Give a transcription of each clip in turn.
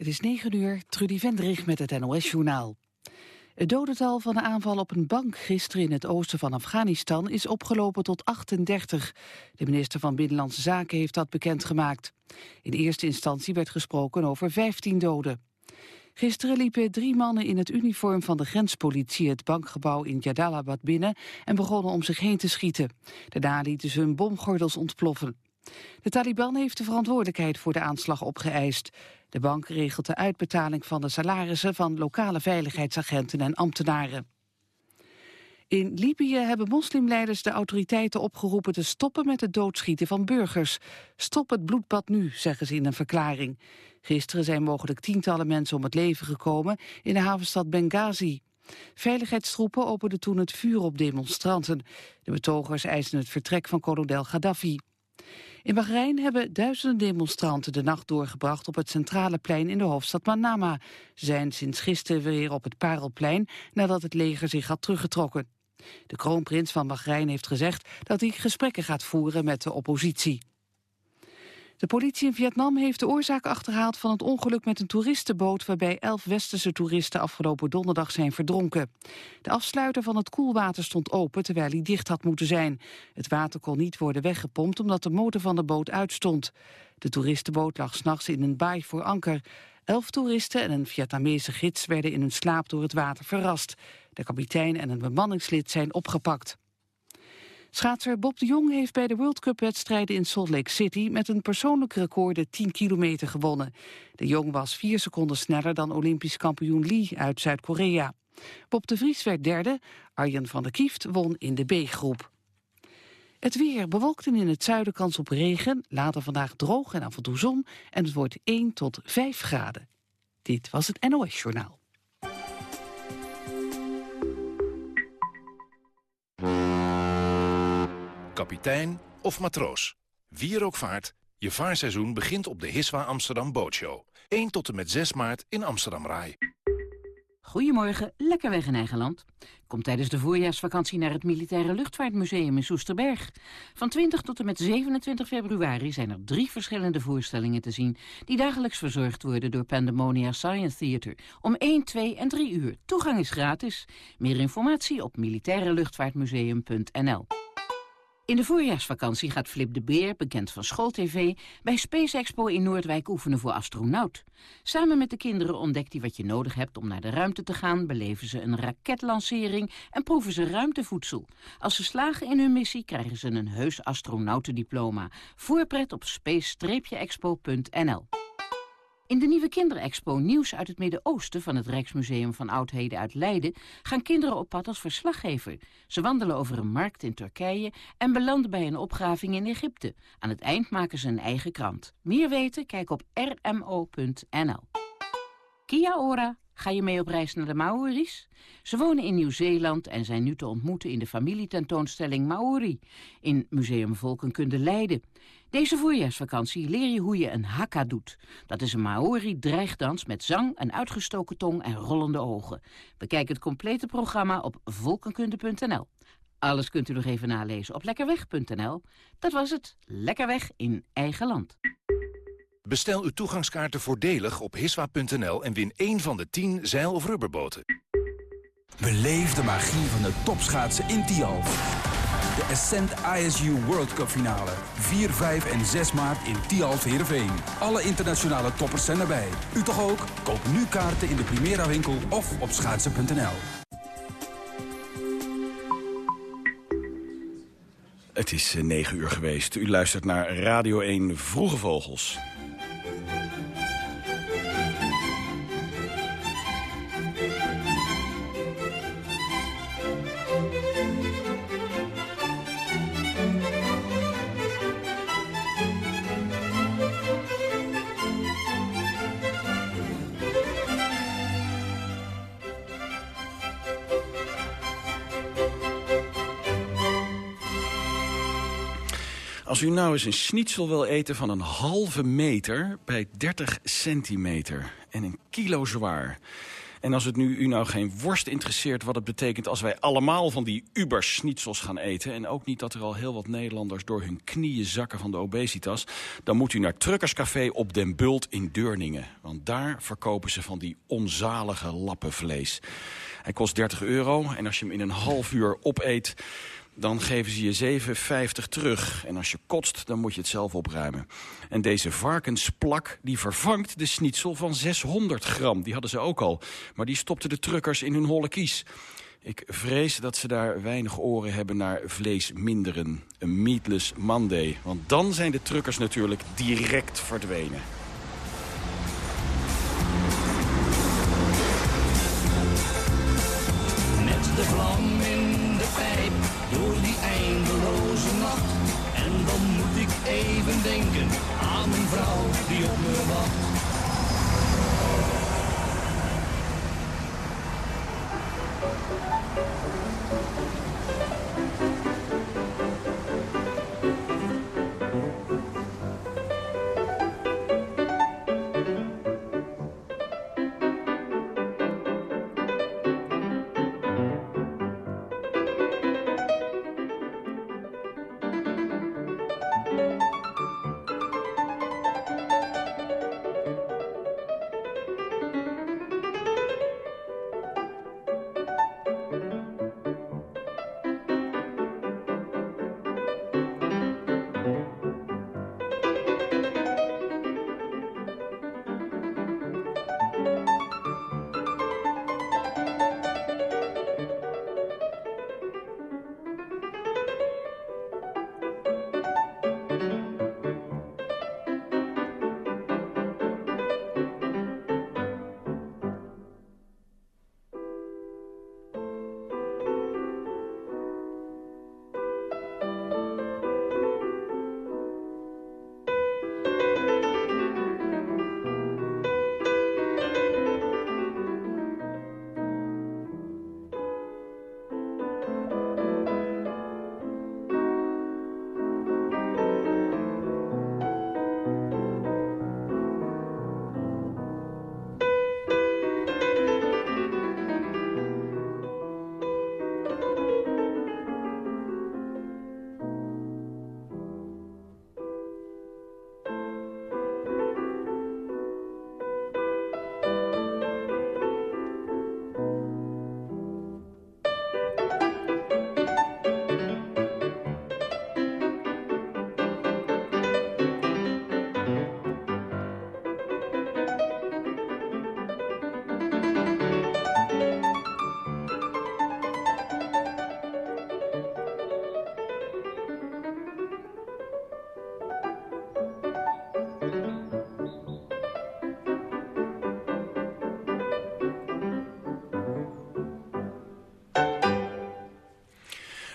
Het is 9 uur, Trudy Vendrich met het NOS-journaal. Het dodental van de aanval op een bank gisteren in het oosten van Afghanistan is opgelopen tot 38. De minister van Binnenlandse Zaken heeft dat bekendgemaakt. In eerste instantie werd gesproken over 15 doden. Gisteren liepen drie mannen in het uniform van de grenspolitie het bankgebouw in Jalalabad binnen en begonnen om zich heen te schieten. Daarna lieten ze hun bomgordels ontploffen. De Taliban heeft de verantwoordelijkheid voor de aanslag opgeëist. De bank regelt de uitbetaling van de salarissen van lokale veiligheidsagenten en ambtenaren. In Libië hebben moslimleiders de autoriteiten opgeroepen te stoppen met het doodschieten van burgers. Stop het bloedbad nu, zeggen ze in een verklaring. Gisteren zijn mogelijk tientallen mensen om het leven gekomen in de havenstad Benghazi. Veiligheidstroepen openden toen het vuur op demonstranten. De betogers eisen het vertrek van kolonel Gaddafi. In Bahrein hebben duizenden demonstranten de nacht doorgebracht op het centrale plein in de hoofdstad Manama. Zijn sinds gisteren weer op het Parelplein nadat het leger zich had teruggetrokken. De kroonprins van Bahrein heeft gezegd dat hij gesprekken gaat voeren met de oppositie. De politie in Vietnam heeft de oorzaak achterhaald van het ongeluk met een toeristenboot waarbij elf westerse toeristen afgelopen donderdag zijn verdronken. De afsluiter van het koelwater stond open terwijl hij dicht had moeten zijn. Het water kon niet worden weggepompt omdat de motor van de boot uitstond. De toeristenboot lag s'nachts in een baai voor anker. Elf toeristen en een Vietnamese gids werden in hun slaap door het water verrast. De kapitein en een bemanningslid zijn opgepakt. Schaatser Bob de Jong heeft bij de World Cup-wedstrijden in Salt Lake City met een persoonlijk record de 10 kilometer gewonnen. De Jong was vier seconden sneller dan Olympisch kampioen Lee uit Zuid-Korea. Bob de Vries werd derde, Arjen van der Kieft won in de B-groep. Het weer bewolkt in het zuiden kans op regen, later vandaag droog en af en toe zon en het wordt 1 tot 5 graden. Dit was het NOS Journaal. Kapitein of matroos. Wie er ook vaart, je vaarseizoen begint op de Hiswa Amsterdam Bootshow. 1 tot en met 6 maart in Amsterdam Rai. Goedemorgen, lekker weg in eigen land. Kom tijdens de voorjaarsvakantie naar het Militaire Luchtvaartmuseum in Soesterberg. Van 20 tot en met 27 februari zijn er drie verschillende voorstellingen te zien... die dagelijks verzorgd worden door Pandemonia Science Theater... om 1, 2 en 3 uur. Toegang is gratis. Meer informatie op militaireluchtvaartmuseum.nl in de voorjaarsvakantie gaat Flip de Beer, bekend van SchoolTV... bij Space Expo in Noordwijk oefenen voor astronaut. Samen met de kinderen ontdekt hij wat je nodig hebt om naar de ruimte te gaan... beleven ze een raketlancering en proeven ze ruimtevoedsel. Als ze slagen in hun missie krijgen ze een heus astronautendiploma. Voorpret op space-expo.nl in de nieuwe kinderexpo Nieuws uit het Midden-Oosten... van het Rijksmuseum van Oudheden uit Leiden... gaan kinderen op pad als verslaggever. Ze wandelen over een markt in Turkije... en belanden bij een opgraving in Egypte. Aan het eind maken ze een eigen krant. Meer weten? Kijk op rmo.nl. Kia ora! Ga je mee op reis naar de Maori's? Ze wonen in Nieuw-Zeeland en zijn nu te ontmoeten in de familietentoonstelling Maori in Museum Volkenkunde Leiden. Deze voorjaarsvakantie leer je hoe je een haka doet. Dat is een Maori dreigdans met zang, een uitgestoken tong en rollende ogen. Bekijk het complete programma op volkenkunde.nl. Alles kunt u nog even nalezen op lekkerweg.nl. Dat was het. Lekker weg in eigen land. Bestel uw toegangskaarten voordelig op hiswa.nl en win één van de 10 zeil- of rubberboten. Beleef de magie van de topschaatsen in Tialf. De Ascent ISU World Cup finale. 4, 5 en 6 maart in Tialf Heerenveen. Alle internationale toppers zijn erbij. U toch ook? Koop nu kaarten in de Primera winkel of op schaatsen.nl. Het is 9 uur geweest. U luistert naar Radio 1 Vroege Vogels. Als u nou eens een schnitzel wil eten van een halve meter bij 30 centimeter en een kilo zwaar... En als het nu u nou geen worst interesseert wat het betekent... als wij allemaal van die uberschnitzels gaan eten... en ook niet dat er al heel wat Nederlanders door hun knieën zakken van de obesitas... dan moet u naar Truckerscafé op Den Bult in Deurningen. Want daar verkopen ze van die onzalige lappen vlees. Hij kost 30 euro en als je hem in een half uur opeet dan geven ze je 7,50 terug. En als je kotst, dan moet je het zelf opruimen. En deze varkensplak die vervangt de schnitzel van 600 gram. Die hadden ze ook al, maar die stopten de truckers in hun holle kies. Ik vrees dat ze daar weinig oren hebben naar vlees minderen. Een meatless Monday. Want dan zijn de truckers natuurlijk direct verdwenen. Met de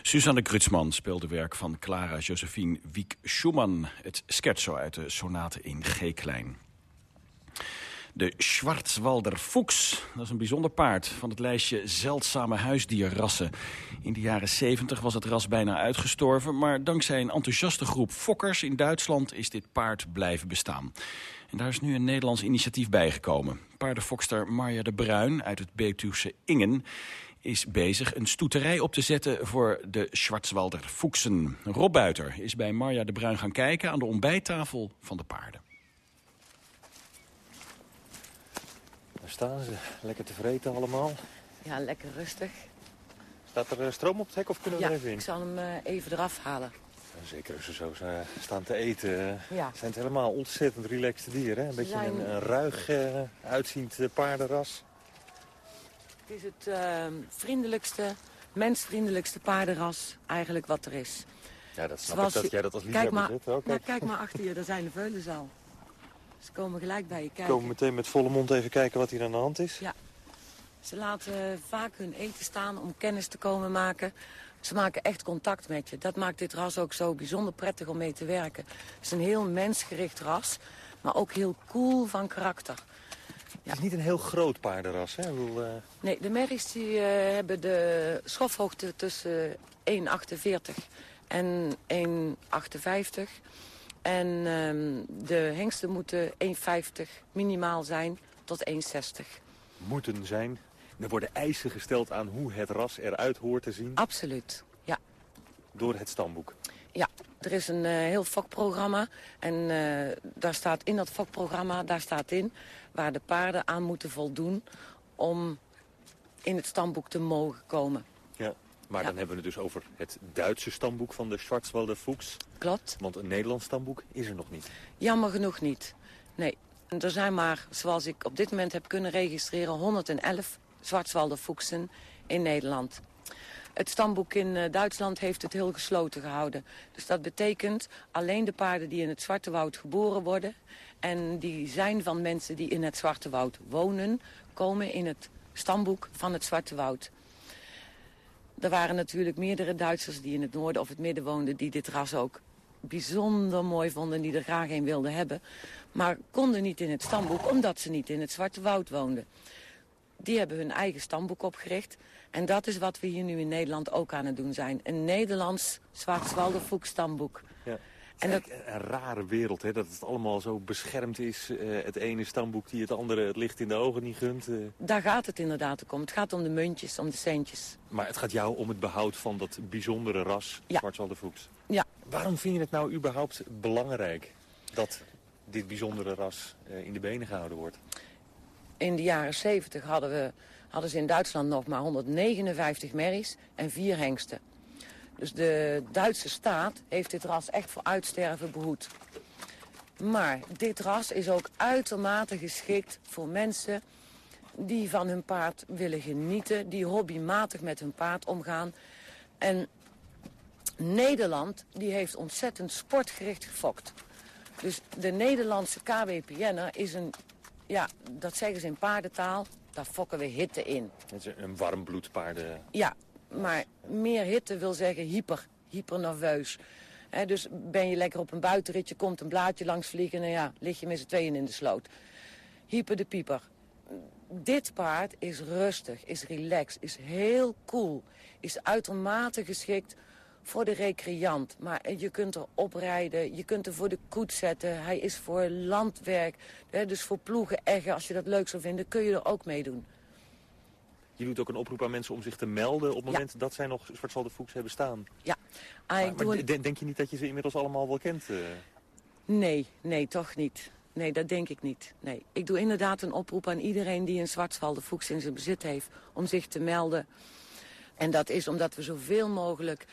Susanne Krutsman speelde werk van Clara Josephine Wieck-Schumann... het scherzo uit de sonate in G-klein. De Schwarzwalder Fuchs, dat is een bijzonder paard van het lijstje zeldzame huisdierrassen. In de jaren 70 was het ras bijna uitgestorven, maar dankzij een enthousiaste groep fokkers in Duitsland is dit paard blijven bestaan. En daar is nu een Nederlands initiatief bijgekomen. Paardenfokster Marja de Bruin uit het Betuwse Ingen is bezig een stoeterij op te zetten voor de Schwarzwalder Fuchsen. Rob Buiter is bij Marja de Bruin gaan kijken aan de ontbijttafel van de paarden. Daar staan ze, lekker te vreten allemaal. Ja, lekker rustig. Staat er eh, stroom op het hek of kunnen we Ja, er even in? ik zal hem eh, even eraf halen. Zeker als ze zo eh, staan te eten. Ja. Zijn het helemaal ontzettend relaxte dieren. Hè? Een beetje een, een ruig eh, uitziend paardenras. Het is het eh, vriendelijkste, mensvriendelijkste paardenras eigenlijk wat er is. Ja, dat snap Zoals ik dat jij dat als Kijk liefhebber maar, zit. Oh, nou, kijk. kijk maar achter je, daar zijn de veulens al. Ze komen gelijk bij je kijken. komen meteen met volle mond even kijken wat hier aan de hand is. Ja. Ze laten vaak hun eten staan om kennis te komen maken. Ze maken echt contact met je. Dat maakt dit ras ook zo bijzonder prettig om mee te werken. Het is een heel mensgericht ras, maar ook heel cool van karakter. Het is niet een heel groot paardenras. Hè? Bedoel, eh, Nee, de merries die, eh, hebben de schofhoogte tussen 1,48 en 1,58. En ehm, de hengsten moeten 1,50 minimaal zijn tot 1,60. moeten zijn. Er worden eisen gesteld aan hoe het ras eruit hoort te zien. Absoluut, ja. Door het stamboek. Ja, er is een uh, heel vakprogramma. En uh, daar staat in dat vakprogramma, daar staat in... waar de paarden aan moeten voldoen om in het stamboek te mogen komen. Ja, maar Ja. dan hebben we het dus over het Duitse stamboek van de Schwarzwalder Fuchs. Klopt. Want een Nederlands stamboek is er nog niet. Jammer genoeg niet. Nee. Er zijn maar, zoals ik op dit moment heb kunnen registreren... 111 Zwartswalder Fuchsen in Nederland. Het stamboek in eh, Duitsland heeft het heel gesloten gehouden. Dus dat betekent alleen de paarden die in het Zwarte Woud geboren worden... en die zijn van mensen die in het Zwarte Woud wonen... komen in het stamboek van het Zwarte Woud. Er waren natuurlijk meerdere Duitsers die in het noorden of het midden woonden... die dit ras ook bijzonder mooi vonden, die er graag een wilden hebben. Maar konden niet in het stamboek, omdat ze niet in het Zwarte Woud woonden. Die hebben hun eigen stamboek opgericht. En dat is wat we hier nu in Nederland ook aan het doen zijn. Een Nederlands Zwartswalder Fuchs stamboek. Ja. En dat- Een rare wereld, hè? dat het allemaal zo beschermd is. Eh, het ene stamboek die het andere het licht in de ogen niet gunt. eh. Daar gaat het inderdaad om. Het gaat om de muntjes, om de centjes. Maar het gaat jou om het behoud van dat bijzondere ras, Ja. Ja, Waarom vind je het nou überhaupt belangrijk dat dit bijzondere ras eh, in de benen gehouden wordt? In de jaren 70 hadden, we, hadden ze in Duitsland nog maar 159 merries en vier hengsten. Dus de Duitse staat heeft dit ras echt voor uitsterven behoed. Maar dit ras is ook uitermate geschikt voor mensen die van hun paard willen genieten, die hobbymatig met hun paard omgaan. En Nederland die heeft ontzettend sportgericht gefokt. Dus de Nederlandse KWPN'er is een, ja, dat zeggen ze in paardentaal, daar fokken we hitte in. Het is een warmbloedpaarden. Ja, maar meer hitte wil zeggen hyper, hyper nerveus. Hè, dus ben je lekker op een buitenritje, komt een blaadje langs vliegen... en ja, lig je met z'n tweeën in de sloot. Hyper de pieper. Dit paard is rustig, is relaxed, is heel cool. Is uitermate geschikt voor de recreant. Maar je kunt er oprijden, je kunt er voor de koets zetten. Hij is voor landwerk, hè, dus voor ploegen, eggen. Als je dat leuk zou vinden, kun je er ook mee doen. Je doet ook een oproep aan mensen om zich te melden op het Ja. moment dat zij nog Schwarzwalder Fuchs hebben staan. Ja, ah, Maar, een- de- denk je niet dat je ze inmiddels allemaal wel kent? eh? Nee, nee, toch niet. Nee, dat denk ik niet. Nee. Ik doe inderdaad een oproep aan iedereen die een Zwartswalde Fuchs in zijn bezit heeft... om zich te melden. En dat is omdat we zoveel mogelijk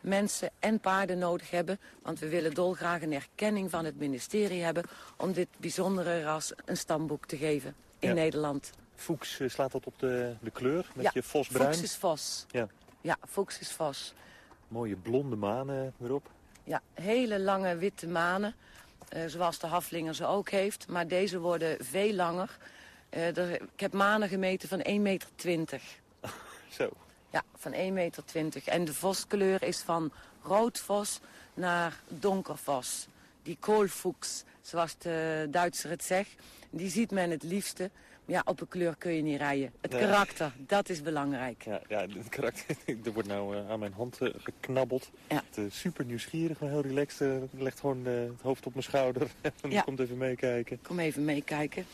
mensen en paarden nodig hebben. Want we willen dolgraag een erkenning van het ministerie hebben... om dit bijzondere ras een stamboek te geven in Ja. Nederland. Fuchs, eh, slaat dat op de, de kleur met ja, je vosbruin? Fuchs is vos. Ja, Ja, Fuchs is vos. mooie blonde manen erop. Ja, hele lange witte manen. eh, zoals de Haflinger ze ook heeft. Maar deze worden veel langer. Eh, er- ik heb manen gemeten van 1,20 meter. Zo. Ja, van 1,20 meter. En de voskleur is van roodvos naar donkervos. Die koolfuchs, zoals de Duitser het zegt. Die ziet men het liefste. Maar ja, op een kleur kun je niet rijden. Het Nee. karakter, dat is belangrijk. Ja, ja het karakter, er wordt nou eh, aan mijn hand eh, geknabbeld. Ja. Het, eh, super nieuwsgierig, maar heel relaxed. legt gewoon het hoofd op mijn schouder en Ja. komt even meekijken. Kom even meekijken.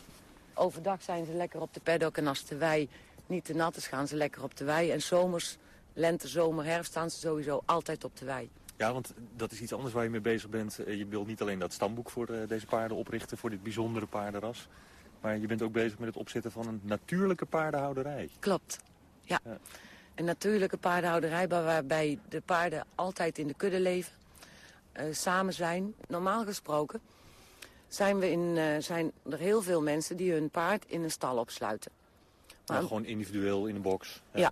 Overdag zijn ze lekker op de paddock en als de wei niet te nat is, gaan ze lekker op de wei. En zomers, lente, zomer, herfst staan ze sowieso altijd op de wei. Ja, want dat is iets anders waar je mee bezig bent. Eh, Je wil niet alleen dat stamboek voor eh, deze paarden oprichten, voor dit bijzondere paardenras. Maar je bent ook bezig met het opzetten van een natuurlijke paardenhouderij. Klopt, ja. Ja. Een natuurlijke paardenhouderij waar- waarbij de paarden altijd in de kudde leven, eh, samen zijn. Normaal gesproken zijn, we in, zijn er heel veel mensen die hun paard in een stal opsluiten. Maar gewoon individueel in een box. Ja.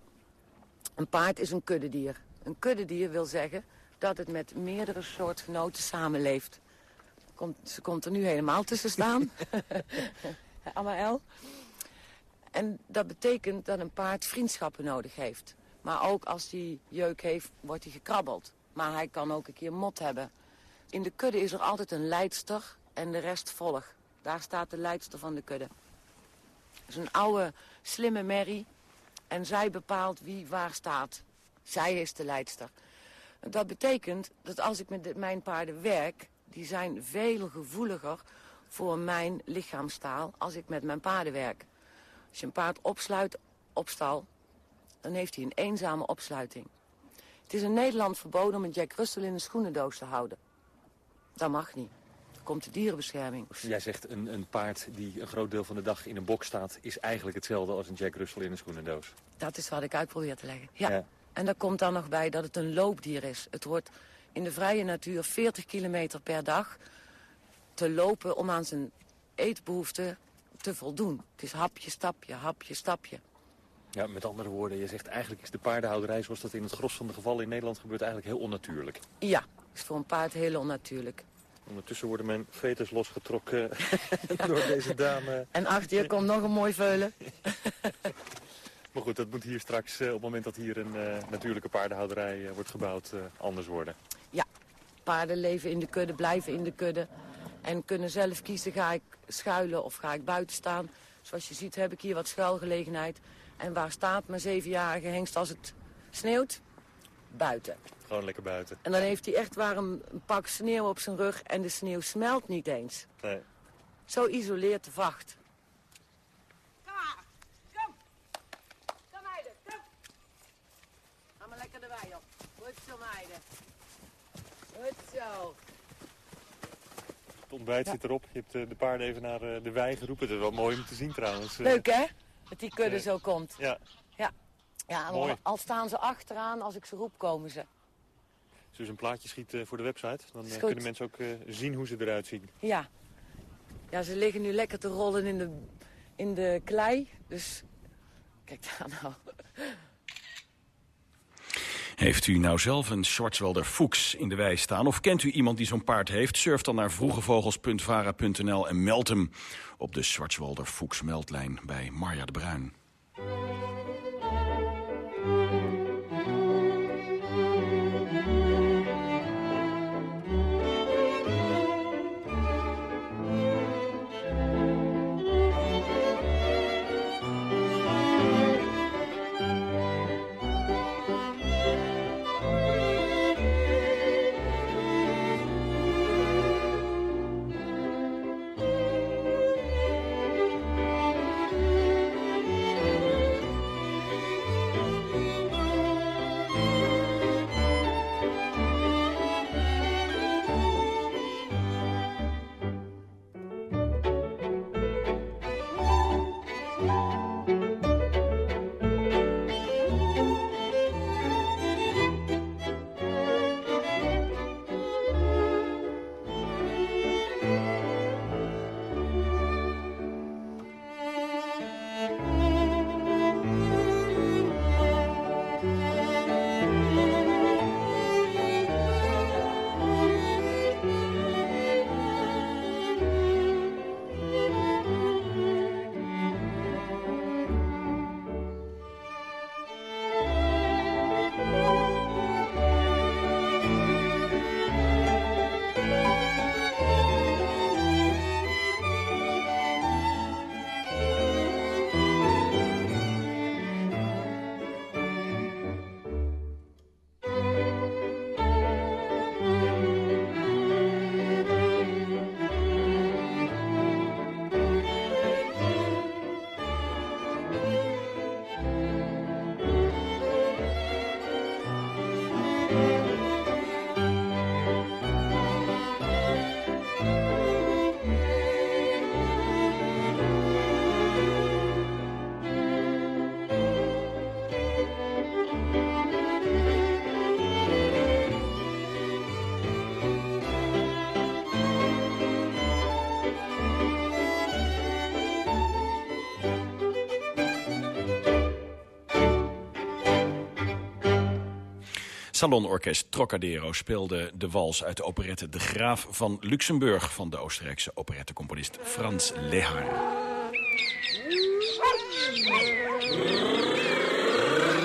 Een paard is een kuddedier. Een kuddedier wil zeggen dat het met meerdere soortgenoten samenleeft. Komt, ze komt er nu helemaal tussen staan. Amael. En dat betekent dat een paard vriendschappen nodig heeft. Maar ook als hij jeuk heeft, wordt hij gekrabbeld. Maar hij kan ook een keer mot hebben. In de kudde is er altijd een leidster en de rest volgt. Daar staat de leidster van de kudde. Dat is een oude, slimme merrie. En zij bepaalt wie waar staat. Zij is de leidster. Dat betekent dat als ik met mijn paarden werk... die zijn veel gevoeliger voor mijn lichaamstaal als ik met mijn paarden werk. Als je een paard opsluit op stal, dan heeft hij een eenzame opsluiting. Het is in Nederland verboden om een Jack Russell in een schoenendoos te houden. Dat mag niet. Komt de dierenbescherming. Jij zegt een, een paard die een groot deel van de dag in een bok staat... is eigenlijk hetzelfde als een Jack Russell in een schoenendoos. Dat is wat ik uit probeer te leggen. Ja. Ja. En daar komt dan nog bij dat het een loopdier is. Het wordt in de vrije natuur 40 kilometer per dag te lopen om aan zijn eetbehoeften te voldoen. Het is hapje, stapje, hapje, stapje. Ja, met andere woorden, je zegt eigenlijk is de paardenhouderij... zoals dat in het gros van de gevallen in Nederland gebeurt... eigenlijk heel onnatuurlijk. Ja, is voor een paard heel onnatuurlijk. Ondertussen worden mijn veters losgetrokken door deze dame. En achter je komt nog een mooi veulen. Maar goed, dat moet hier straks, eh, op het moment dat hier een eh, natuurlijke paardenhouderij eh, wordt gebouwd, eh, anders worden. Ja, paarden leven in de kudde, blijven in de kudde. En kunnen zelf kiezen, ga ik schuilen of ga ik buiten staan. Zoals je ziet heb ik hier wat schuilgelegenheid. En waar staat mijn zevenjarige hengst als het sneeuwt? Buiten. Gewoon lekker buiten. En dan heeft hij echt waar een, een pak sneeuw op zijn rug en de sneeuw smelt niet eens. Nee. Zo isoleert de vacht. Kom maar, kom. Kom meiden, kom. Ga maar lekker de wei op. Goed zo meiden. Goed zo. Het ontbijt zit erop. Je hebt eh, de paarden even naar eh, de wei geroepen. Dat is wel mooi om te zien trouwens. Eh, Leuk hè? Dat die kudde Nee. zo komt. Ja. Ja. Ja, al staan ze achteraan, als ik ze roep, komen ze. Als je dus een plaatje schiet voor de website, dan eh, kunnen mensen ook eh, zien hoe ze eruit zien. Ja. Ja, ze liggen nu lekker te rollen in de, in de klei. Dus kijk daar nou. Heeft u nou zelf een Schwarzwälder Fuchs in de wei staan? Of kent u iemand die zo'n paard heeft? Surf dan naar vroegevogels.vara.nl en meld hem op de Schwarzwälder Fuchs meldlijn bij Marja de Bruin. Salonorkest Trocadero speelde de wals uit de operette De Graaf van Luxemburg... van de Oostenrijkse operettecomponist Frans Lehar.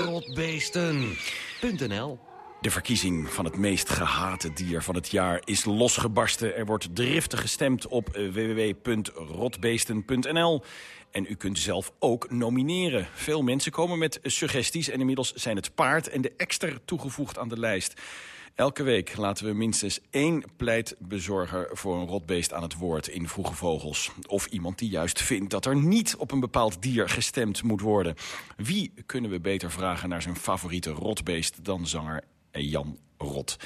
Rotbeesten.nl De verkiezing van het meest gehate dier van het jaar is losgebarsten. Er wordt driftig gestemd op eh, www.rotbeesten.nl. En u kunt zelf ook nomineren. Veel mensen komen met suggesties en inmiddels zijn het paard en de extra toegevoegd aan de lijst. Elke week laten we minstens één pleitbezorger voor een rotbeest aan het woord in Vroege Vogels. Of iemand die juist vindt dat er niet op een bepaald dier gestemd moet worden. Wie kunnen we beter vragen naar zijn favoriete rotbeest dan zanger Jan Rot?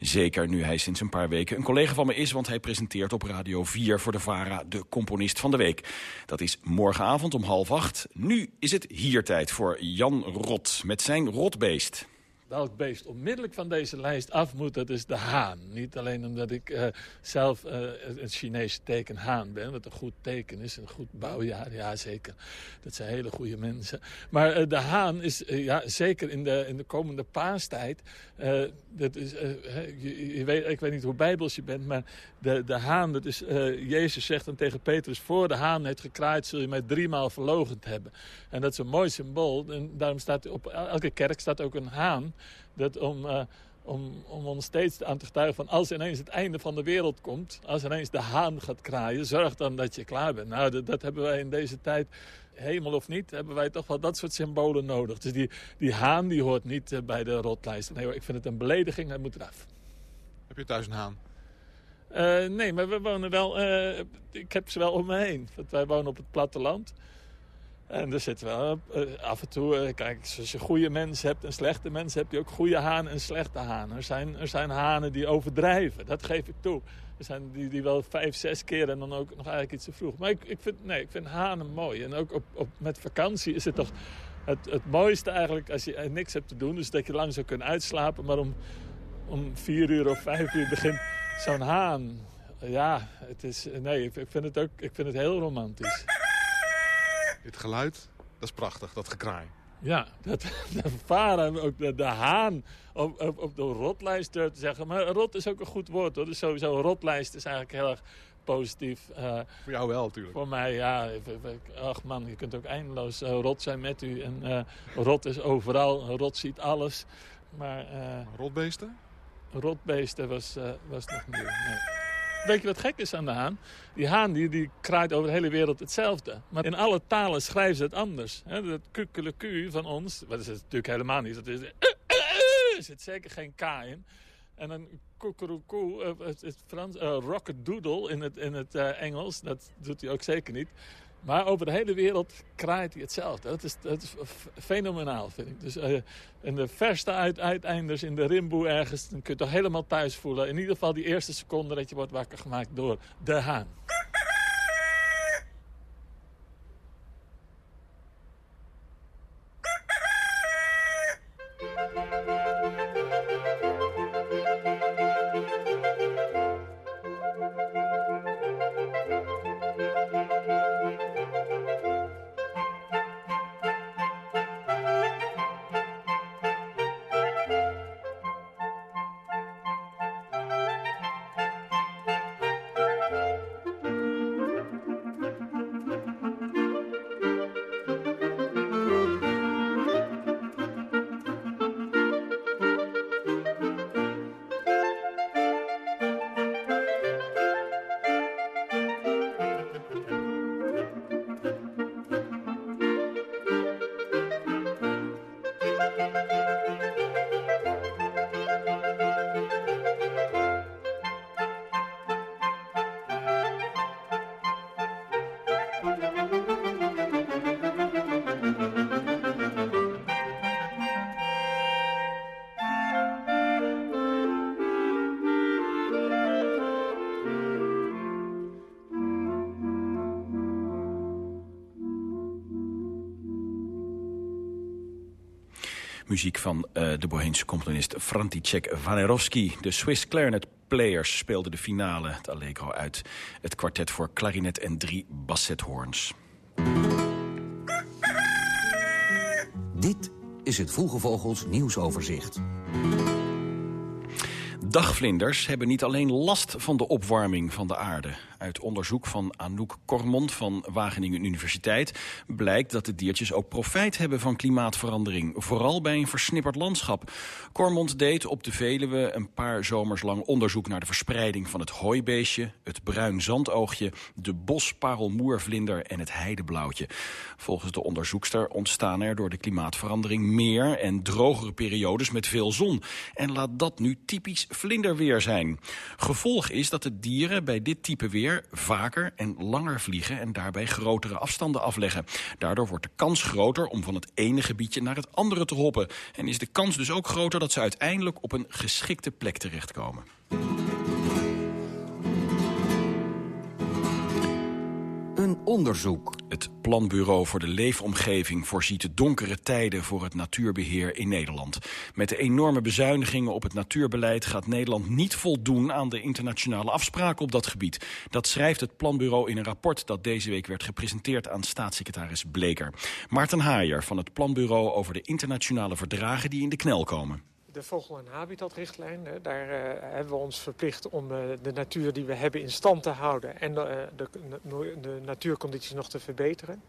Zeker nu hij sinds een paar weken een collega van me is... want hij presenteert op Radio 4 voor de VARA de componist van de week. Dat is morgenavond om half acht. Nu is het hier tijd voor Jan Rot met zijn rotbeest welk beest onmiddellijk van deze lijst af moet, dat is de haan. Niet alleen omdat ik uh, zelf het Chinese teken haan ben, wat een goed teken is, een goed bouwjaar, ja zeker. Dat zijn hele goede mensen. Maar uh, de haan is, ja, zeker in de, in de komende paastijd, dat is, je, weet, ik weet niet hoe bijbels je bent, maar de, de haan, dat is, Jezus zegt dan tegen Petrus, voor de haan heeft gekraaid, zul je mij driemaal verlogend hebben. En dat is een mooi symbool, en daarom staat op elke kerk staat ook een haan, dat om, uh, om, om ons steeds aan te getuigen van als ineens het einde van de wereld komt, als ineens de haan gaat kraaien, zorg dan dat je klaar bent. Nou, dat, dat hebben wij in deze tijd, hemel of niet, hebben wij toch wel dat soort symbolen nodig. Dus die, die haan die hoort niet uh, bij de rotlijst. Nee, ik vind het een belediging, hij moet eraf. Heb je thuis een haan? Uh, nee, maar we wonen wel, ik heb ze wel om me heen. Want wij wonen op het platteland. En er zit wel af en toe, uh, kijk, als je goede mensen hebt en slechte mensen, heb je ook goede hanen en slechte hanen. Er zijn, er zijn hanen die overdrijven, dat geef ik toe. Er zijn die, die wel vijf, zes keer en dan ook nog eigenlijk iets te vroeg. Maar ik, ik, vind, nee, ik vind hanen mooi. En ook op, op, met vakantie is het toch het, het mooiste eigenlijk als je niks hebt te doen. Dus dat je lang zou kunnen uitslapen. Maar om, om vier uur of vijf uur begint zo'n haan. Ja, het is, nee, ik vind het ook ik vind het heel romantisch. Dit geluid, dat is prachtig, dat gekraai. Ja, dat, de varen, ook de, de haan op, op, op, de rotlijst te zeggen. Maar rot is ook een goed woord hoor. Dus sowieso rotlijst is eigenlijk heel erg positief. Uh, voor jou wel natuurlijk. Voor mij, ja. Ach man, je kunt ook eindeloos uh, rot zijn met u. En uh, rot is overal, rot ziet alles. Maar, Rotbeesten? Rotbeesten was, was nog nee. Weet je wat gek is aan de haan? Die haan die, die kraait over de hele wereld hetzelfde. Maar in alle talen schrijven ze het anders. He, dat kukeleku van ons, wat is het natuurlijk helemaal niet. Dat is, er zit zeker geen K in. En een koekeroekoe, het Frans, uh, rockadoodle in het, in het uh, Engels, dat doet hij ook zeker niet. Maar over de hele wereld kraait hij hetzelfde. Dat is, dat is fenomenaal, vind ik. Dus uh, in de verste uiteinders in de rimboe ergens... dan kun je toch helemaal thuis voelen. In ieder geval die eerste seconde dat je wordt wakker gemaakt door de haan. Muziek van uh, de Boheense componist František Vanerovsky. De Swiss Clarinet Players speelden de finale, het Allegro, uit. Het kwartet voor klarinet en drie bassethoorns. Dit is het Vroege Vogels nieuwsoverzicht. Dagvlinders hebben niet alleen last van de opwarming van de aarde. Uit onderzoek van Anouk Kormond van Wageningen Universiteit... blijkt dat de diertjes ook profijt hebben van klimaatverandering. Vooral bij een versnipperd landschap. Kormond deed op de Veluwe een paar zomers lang onderzoek... naar de verspreiding van het hooibeestje, het bruin zandoogje... de bosparelmoervlinder en het heideblauwtje. Volgens de onderzoekster ontstaan er door de klimaatverandering... meer en drogere periodes met veel zon. En laat dat nu typisch vlinderweer zijn. Gevolg is dat de dieren bij dit type weer vaker en langer vliegen... en daarbij grotere afstanden afleggen. Daardoor wordt de kans groter om van het ene gebiedje naar het andere te hoppen. En is de kans dus ook groter dat ze uiteindelijk op een geschikte plek terechtkomen. Onderzoek. Het Planbureau voor de Leefomgeving voorziet de donkere tijden voor het natuurbeheer in Nederland. Met de enorme bezuinigingen op het natuurbeleid gaat Nederland niet voldoen aan de internationale afspraken op dat gebied. Dat schrijft het Planbureau in een rapport dat deze week werd gepresenteerd aan staatssecretaris Bleker. Maarten Haaier van het Planbureau over de internationale verdragen die in de knel komen de vogel- en habitatrichtlijn. Daar uh, hebben we ons verplicht om uh, de natuur die we hebben in stand te houden... en de, de, natuurcondities nog te verbeteren.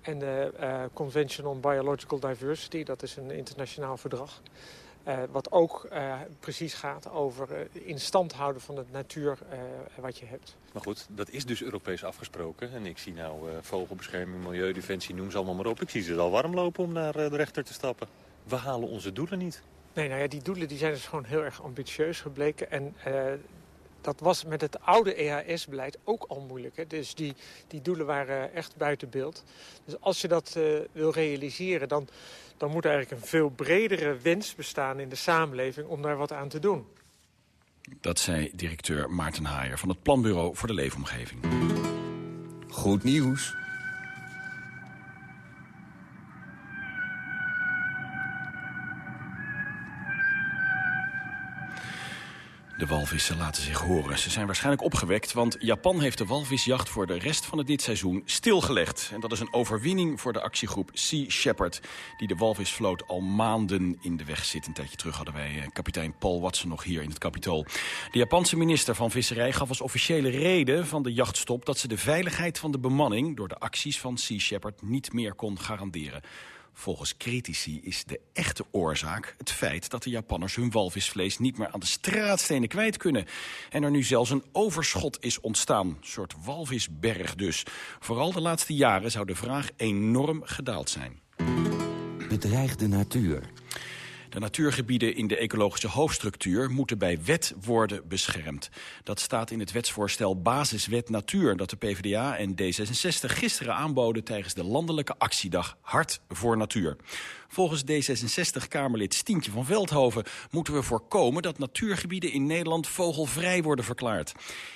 En de Convention on Biological Diversity, dat is een internationaal verdrag... wat ook precies gaat over in stand houden van de natuur wat je hebt. Maar goed, dat is dus Europees afgesproken. En ik zie nou vogelbescherming, milieudefensie, noem ze allemaal maar op. Ik zie ze al warm lopen om naar de rechter te stappen. We halen onze doelen niet. Nee, nou ja, die doelen die zijn dus gewoon heel erg ambitieus gebleken. En uh, dat was met het oude EHS-beleid ook al moeilijk. Hè? Dus die, die doelen waren echt buiten beeld. Dus als je dat uh, wil realiseren, dan, dan moet er eigenlijk een veel bredere wens bestaan in de samenleving om daar wat aan te doen. Dat zei directeur Maarten Haaier van het Planbureau voor de Leefomgeving. Goed nieuws. De walvissen laten zich horen. Ze zijn waarschijnlijk opgewekt, want Japan heeft de walvisjacht voor de rest van het dit seizoen stilgelegd. En dat is een overwinning voor de actiegroep Sea Shepherd, die de walvisvloot al maanden in de weg zit. Een tijdje terug hadden wij eh, kapitein Paul Watson nog hier in het kapitool. De Japanse minister van Visserij gaf als officiële reden van de jachtstop dat ze de veiligheid van de bemanning door de acties van Sea Shepherd niet meer kon garanderen. Volgens critici is de echte oorzaak het feit dat de Japanners hun walvisvlees niet meer aan de straatstenen kwijt kunnen. En er nu zelfs een overschot is ontstaan. Een soort walvisberg dus. Vooral de laatste jaren zou de vraag enorm gedaald zijn. Bedreigde natuur. De natuurgebieden in de ecologische hoofdstructuur moeten bij wet worden beschermd. Dat staat in het wetsvoorstel Basiswet Natuur dat de PvdA en D66 gisteren aanboden tijdens de landelijke actiedag Hart voor Natuur. Volgens D66-Kamerlid Stientje van Veldhoven moeten we voorkomen dat natuurgebieden in Nederland vogelvrij worden verklaard.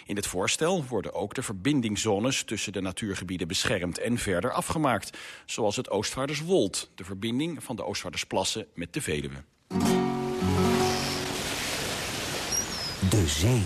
In het voorstel worden ook de verbindingszones tussen de natuurgebieden beschermd en verder afgemaakt. Zoals het Oostvaarderswold, de verbinding van de Oostvaardersplassen met de Veluwe. De zee.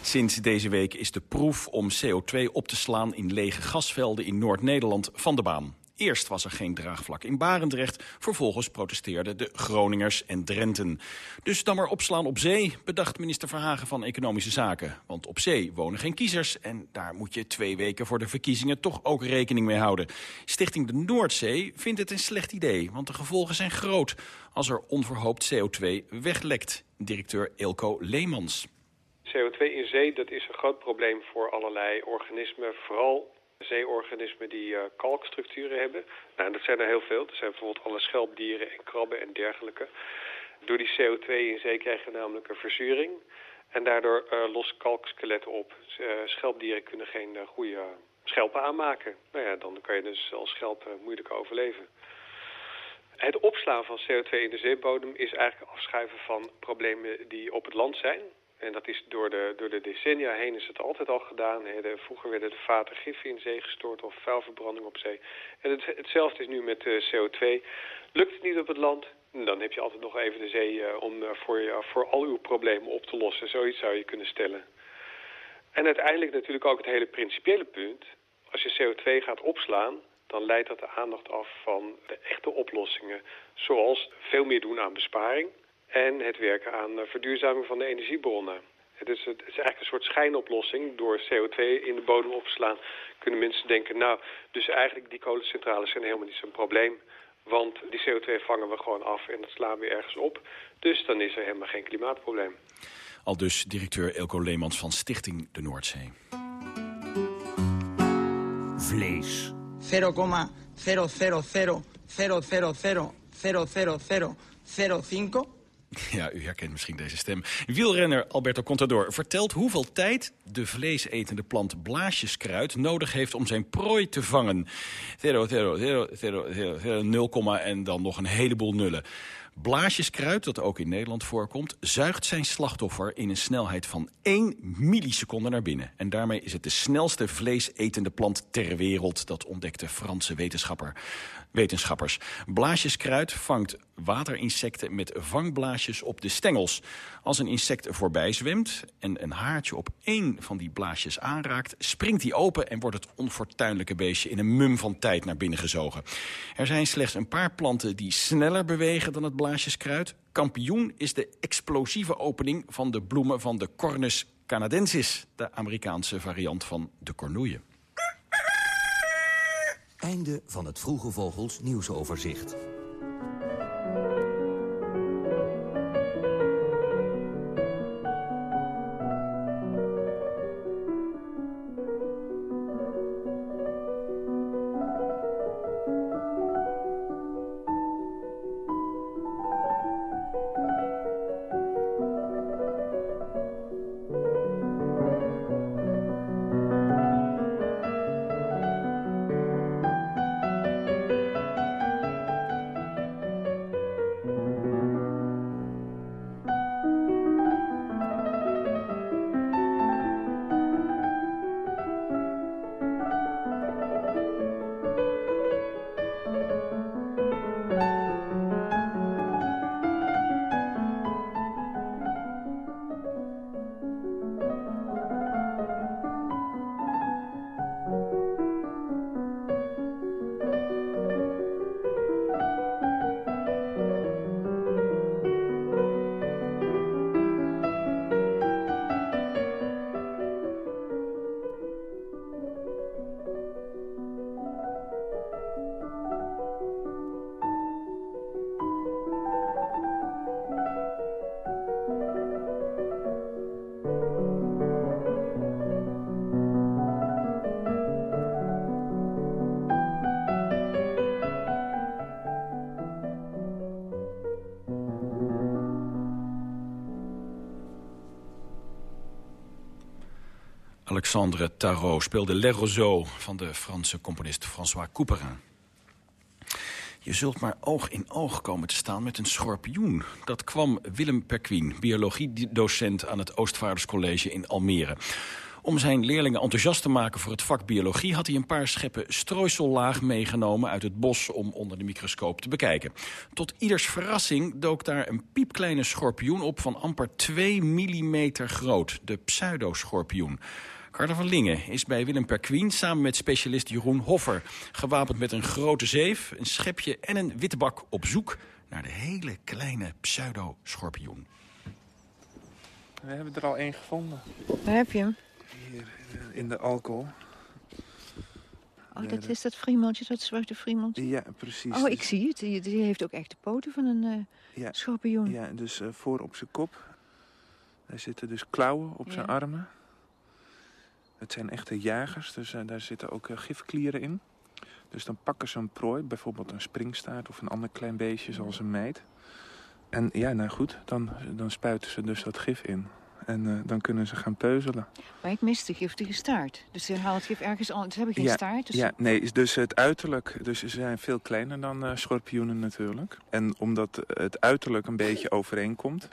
Sinds deze week is de proef om CO2 op te slaan in lege gasvelden in Noord-Nederland van de baan. Eerst was er geen draagvlak in Barendrecht, vervolgens protesteerden de Groningers en Drenten. Dus dan maar opslaan op zee, bedacht minister Verhagen van Economische Zaken. Want op zee wonen geen kiezers en daar moet je twee weken voor de verkiezingen toch ook rekening mee houden. Stichting de Noordzee vindt het een slecht idee, want de gevolgen zijn groot als er onverhoopt CO2 weglekt. Directeur Elko Leemans. CO2 in zee dat is een groot probleem voor allerlei organismen, vooral zeeorganismen die uh, kalkstructuren hebben. Nou, dat zijn er heel veel. Er zijn bijvoorbeeld alle schelpdieren en krabben en dergelijke. Door die CO2 in zee krijgen we namelijk een verzuring. En daardoor uh, lost kalkskeletten op. Uh, schelpdieren kunnen geen goede schelpen aanmaken. Nou ja, dan kan je dus als schelp moeilijk overleven. Het opslaan van CO2 in de zeebodem is eigenlijk afschuiven van problemen die op het land zijn. En dat is door de, door de decennia heen is het altijd al gedaan. vroeger werden de vaten gif in zee gestort of vuilverbranding op zee. En het, hetzelfde is nu met uh, CO2. Lukt het niet op het land, dan heb je altijd nog even de zee uh, om uh, voor, je, voor al uw problemen op te lossen. Zoiets zou je kunnen stellen. En uiteindelijk natuurlijk ook het hele principiële punt. Als je CO2 gaat opslaan, dan leidt dat de aandacht af van de echte oplossingen. Zoals veel meer doen aan besparing en het werken aan verduurzaming van de energiebronnen. Het is, het is eigenlijk een soort schijnoplossing. Door CO2 in de bodem op te slaan kunnen mensen denken... nou, dus eigenlijk die kolencentrales zijn helemaal niet zo'n probleem. Want die CO2 vangen we gewoon af en dat slaan we ergens op. Dus dan is er helemaal geen klimaatprobleem. Al dus directeur Elko Leemans van Stichting de Noordzee. Vlees. 0,000000005 Ja, u herkent misschien deze stem. Wielrenner Alberto Contador vertelt hoeveel tijd de vleesetende plant blaasjeskruid nodig heeft om zijn prooi te vangen. 0, 0, 0, 0, 0, 0, en dan nog een heleboel nullen. Blaasjeskruid, dat ook in Nederland voorkomt, zuigt zijn slachtoffer in een snelheid van 1 milliseconde naar binnen. En daarmee is het de snelste vleesetende plant ter wereld, dat ontdekte Franse wetenschapper wetenschappers. Blaasjeskruid vangt waterinsecten met vangblaasjes op de stengels. Als een insect voorbij zwemt en een haartje op één van die blaasjes aanraakt... springt die open en wordt het onfortuinlijke beestje in een mum van tijd naar binnen gezogen. Er zijn slechts een paar planten die sneller bewegen dan het Kampioen is de explosieve opening van de bloemen van de Cornus canadensis... de Amerikaanse variant van de cornoeien. Einde van het Vroege Vogels nieuwsoverzicht. Alexandre Tarot speelde Les Roseaux van de Franse componist François Couperin. Je zult maar oog in oog komen te staan met een schorpioen. Dat kwam Willem Perquin, biologiedocent aan het Oostvaarderscollege in Almere. Om zijn leerlingen enthousiast te maken voor het vak biologie... had hij een paar scheppen strooisellaag meegenomen uit het bos... om onder de microscoop te bekijken. Tot ieders verrassing dook daar een piepkleine schorpioen op... van amper 2 mm groot, de pseudoschorpioen. Carla van Lingen is bij Willem Perquin samen met specialist Jeroen Hoffer... gewapend met een grote zeef, een schepje en een wittebak op zoek... naar de hele kleine pseudo-schorpioen. We hebben er al één gevonden. Waar heb je hem? Hier eh, in de alcohol. Oh, dat is dat friemeltje, dat zwarte friemeltje? Ja, precies. Oh, ik zie het. Die, die heeft ook echt de poten van een uh, ja. schorpioen. Ja, dus uh, voor op zijn kop. Daar zitten dus klauwen op Ja. zijn armen. Het zijn echte jagers, dus uh, daar zitten ook uh, gifklieren in. Dus dan pakken ze een prooi, bijvoorbeeld een springstaart of een ander klein beestje zoals een meid. En ja, nou goed, dan, dan spuiten ze dus dat gif in. En uh, dan kunnen ze gaan peuzelen. Maar ik mis de giftige staart. Dus ze halen het gif ergens anders. Ze hebben geen ja, staart. Dus... ja, nee, dus het uiterlijk. Dus ze zijn veel kleiner dan uh, schorpioenen natuurlijk. En omdat het uiterlijk een beetje overeenkomt,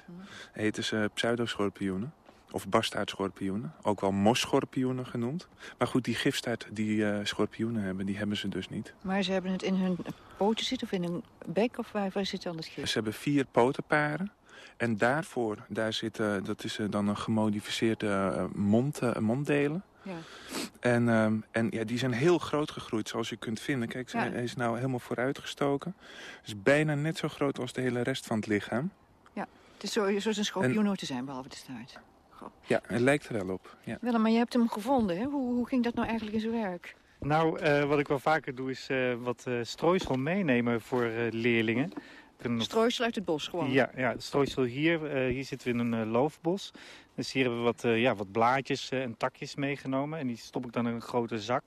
heten ze pseudoschorpioenen. Of bastaardschorpioenen, ook wel mosschorpioenen genoemd. Maar goed, die gifstaart die uh, schorpioenen hebben, die hebben ze dus niet. Maar ze hebben het in hun poten zitten of in hun bek? Of waar, waar zit dan het gif? Ze hebben vier potenparen. En daarvoor, daar zitten, dat is uh, dan een gemodificeerde uh, mond, monddelen. Ja. En, um, en ja, die zijn heel groot gegroeid, zoals je kunt vinden. Kijk, Ja. hij is nou helemaal vooruitgestoken. is bijna net zo groot als de hele rest van het lichaam. Ja, het is zo, zoals een schorpioen te zijn, behalve de staart. Ja, het lijkt er wel op. Ja. Willem, maar je hebt hem gevonden. Hè? Hoe, hoe ging dat nou eigenlijk in zijn werk? Nou, eh, wat ik wel vaker doe is eh, wat uh, strooisel meenemen voor leerlingen. Strooisel uit het bos gewoon? Ja, ja strooisel hier. hier zitten we in een loofbos. Dus hier hebben we wat, ja, wat blaadjes en takjes meegenomen. En die stop ik dan in een grote zak.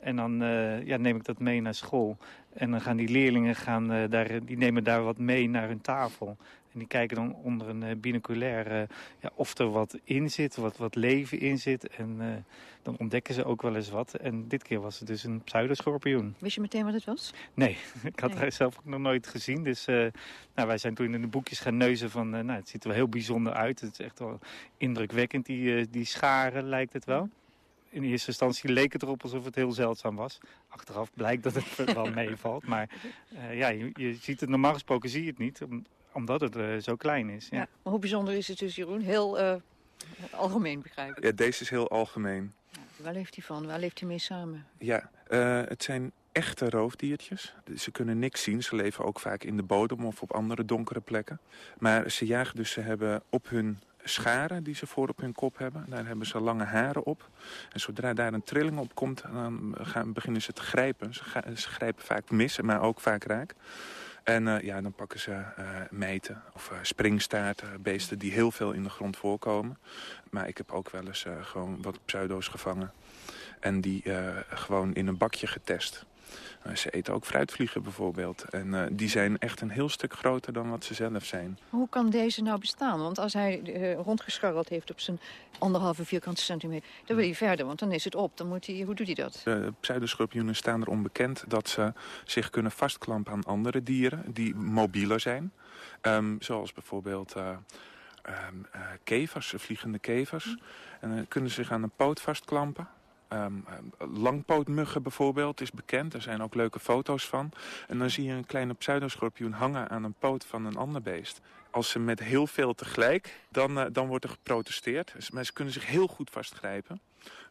En dan ja, neem ik dat mee naar school. En dan gaan die leerlingen gaan, daar, die nemen daar wat mee naar hun tafel. En die kijken dan onder een uh, binoculair uh, ja, of er wat in zit, wat, wat leven in zit. En uh, dan ontdekken ze ook wel eens wat. En dit keer was het dus een pseudoschorpioen. Wist je meteen wat het was? Nee, ik had nee. hij zelf ook nog nooit gezien. Dus nou, wij zijn toen in de boekjes gaan neuzen van, nou, het ziet er wel heel bijzonder uit. Het is echt wel indrukwekkend, die, die scharen lijkt het wel. In eerste instantie leek het erop alsof het heel zeldzaam was. Achteraf blijkt dat het wel meevalt. Maar ja, je, je, ziet het normaal gesproken zie je het niet omdat het uh, zo klein is. Ja. ja. maar hoe bijzonder is het dus, Jeroen? Heel uh, algemeen begrijp ik. Ja, deze is heel algemeen. Ja, waar leeft hij van? Waar leeft hij mee samen? Ja, uh, het zijn echte roofdiertjes. Ze kunnen niks zien. Ze leven ook vaak in de bodem of op andere donkere plekken. Maar ze jagen dus, ze hebben op hun scharen die ze voor op hun kop hebben. Daar hebben ze lange haren op. En zodra daar een trilling op komt, dan gaan, beginnen ze te grijpen. Ze, ze grijpen vaak mis, maar ook vaak raak. En uh, ja, dan pakken ze uh, meiten of uh, springstaarten, beesten die heel veel in de grond voorkomen. Maar ik heb ook wel eens gewoon wat pseudo's gevangen. En die gewoon in een bakje getest. Uh, ze eten ook fruitvliegen bijvoorbeeld. En uh, die zijn echt een heel stuk groter dan wat ze zelf zijn. Hoe kan deze nou bestaan? Want als hij uh, rondgescharreld heeft op zijn anderhalve vierkante centimeter... dan wil hij verder, want dan is het op. Dan moet hij, hoe doet hij dat? De pseudoschorpioenen staan erom bekend dat ze zich kunnen vastklampen aan andere dieren... die mobieler zijn. Um, zoals bijvoorbeeld... Um, kevers, vliegende kevers. Hm. En dan kunnen ze zich aan een poot vastklampen. Um, langpootmuggen bijvoorbeeld is bekend. Er zijn ook leuke foto's van. En dan zie je een kleine pseudoschorpioen hangen aan een poot van een ander beest. Als ze met heel veel tegelijk, dan, uh, dan wordt er geprotesteerd. Dus, maar ze kunnen zich heel goed vastgrijpen.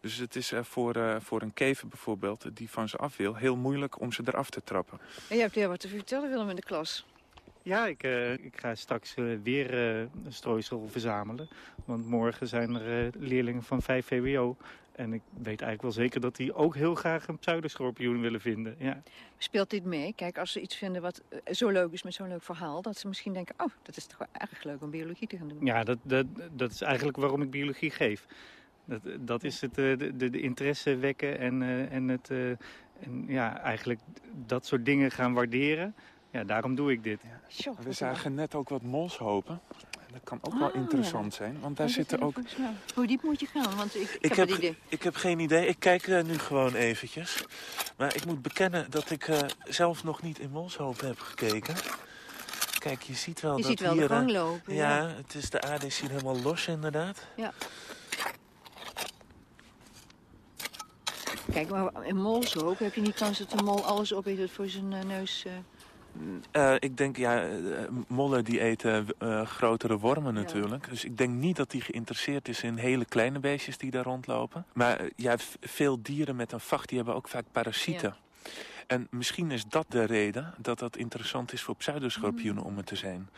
Dus het is uh, voor, uh, voor een kever bijvoorbeeld, die van ze af wil, heel moeilijk om ze eraf te trappen. En je hebt hier wat te vertellen, Willem, in de klas. Ja, ik, uh, ik ga straks uh, weer uh, een strooisel verzamelen. Want morgen zijn er leerlingen van 5 VWO. En ik weet eigenlijk wel zeker dat die ook heel graag een pseudoschorpioen willen vinden. Ja. Speelt dit mee? Kijk, als ze iets vinden wat zo leuk is met zo'n leuk verhaal... dat ze misschien denken, oh, dat is toch wel erg leuk om biologie te gaan doen. Ja, dat, dat, dat is eigenlijk waarom ik biologie geef. Dat, dat is het, de, de, de interesse wekken en, en, het, en ja, eigenlijk dat soort dingen gaan waarderen... Ja, daarom doe ik dit. Ja. We zagen net ook wat molshopen. Dat kan ook ah, wel interessant ja. zijn, want daar zitten ook... Hoe diep moet je gaan? Want ik, ik, ik heb, heb ik heb geen idee. Ik kijk uh, nu gewoon eventjes. Maar ik moet bekennen dat ik uh, zelf nog niet in molshopen heb gekeken. Kijk, je ziet wel je dat ziet wel hier... de gang lopen. Ja, ja, het is, de aarde is hier helemaal los inderdaad. Ja. Kijk, maar in molshoop heb je niet kans dat de mol alles opeet voor zijn neus... Uh, ik denk, ja, mollen die eten uh, grotere wormen natuurlijk. Ja. Dus ik denk niet dat hij geïnteresseerd is in hele kleine beestjes die daar rondlopen. Maar ja, veel dieren met een vacht, die hebben ook vaak parasieten. Ja. En misschien is dat de reden dat dat interessant is voor pseudoschorpioenen mm. om het te zijn.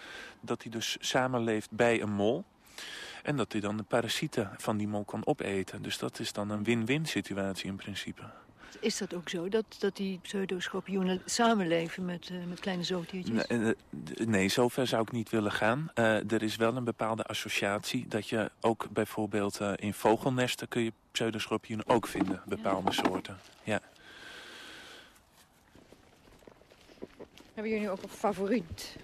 Dat hij dus samenleeft bij een mol. En dat hij dan de parasieten van die mol kan opeten. Dus dat is dan een win-win situatie in principe. Is dat ook zo, dat, dat die pseudoschorpioenen samenleven met, uh, met kleine zoogdiertjes? Nee, uh, nee, zover zou ik niet willen gaan. Uh, er is wel een bepaalde associatie dat je ook bijvoorbeeld in vogelnesten kun je pseudoschorpioenen ook vinden, bepaalde ja. soorten. Ja. Hebben jullie ook een favoriet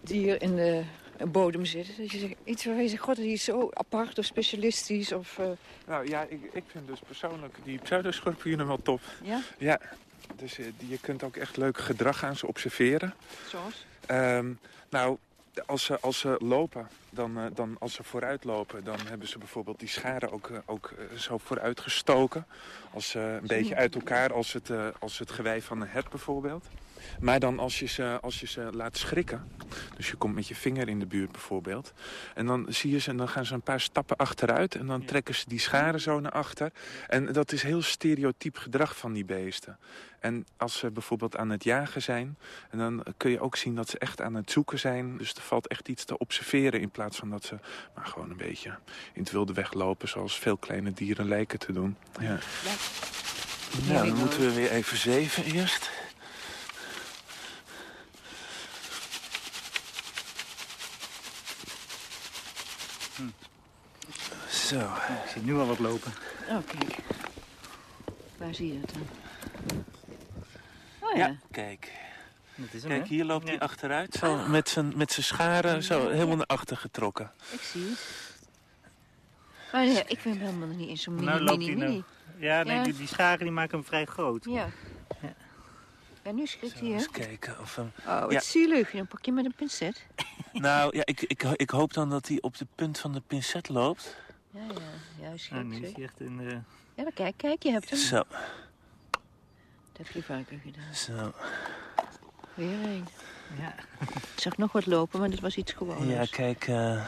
dier in de bodem zit. Dat je zegt, iets waar je zegt, god, die is zo apart of specialistisch. Of, uh... Nou ja, ik, ik vind dus persoonlijk die pseudoschorpioenen wel top. Ja? Ja, dus uh, je kunt ook echt leuk gedrag aan ze observeren. Zoals? Um, nou, als ze, als ze lopen, dan, uh, dan als ze vooruit lopen, dan hebben ze bijvoorbeeld die scharen ook, uh, ook uh, zo vooruit gestoken. Als een beetje uit elkaar, als het, als het gewei van een hert bijvoorbeeld. Maar dan als je, ze, als je ze laat schrikken, dus je komt met je vinger in de buurt bijvoorbeeld... en dan zie je ze en dan gaan ze een paar stappen achteruit... en dan trekken ze die scharen zo naar achter. En dat is heel stereotyp gedrag van die beesten. En als ze bijvoorbeeld aan het jagen zijn... En dan kun je ook zien dat ze echt aan het zoeken zijn. Dus er valt echt iets te observeren in plaats plaats van dat ze maar gewoon een beetje in het wilde weglopen... zoals veel kleine dieren lijken te doen. Ja, Ja, dan moeten we weer even zeven eerst. Zo. Ik zie nu al wat lopen. Oh, kijk. Waar zie je het dan? Oh ja. Ja, kijk. Dat is hem, Kijk, hier loopt hij achteruit, zo met zijn met zijn scharen zo helemaal naar achter getrokken. Ik zie het. Maar ja, ik ben helemaal niet in zo'n mini, Nou loopt mini, hij mini. nou. Ja, nee, Ja. Die, die scharen die maken hem vrij groot. Ja. Ja, nu schrikt hij, hè? Eens kijken of hem... Oh, wat Ja. zielig. Dan pak je met een pincet. Nou, ja, ik, ik, ik hoop dan dat hij op de punt van de pincet loopt. Ja, ja. Ja, hij Ah, schrikt, nu is zeg. hij echt in de... Ja, maar kijk, kijk, je hebt hem. Zo, Dat heb je vaker gedaan. zo. Weer een. Ja. Ik zag nog wat lopen, maar dit was iets gewoners. Ja, kijk, eh,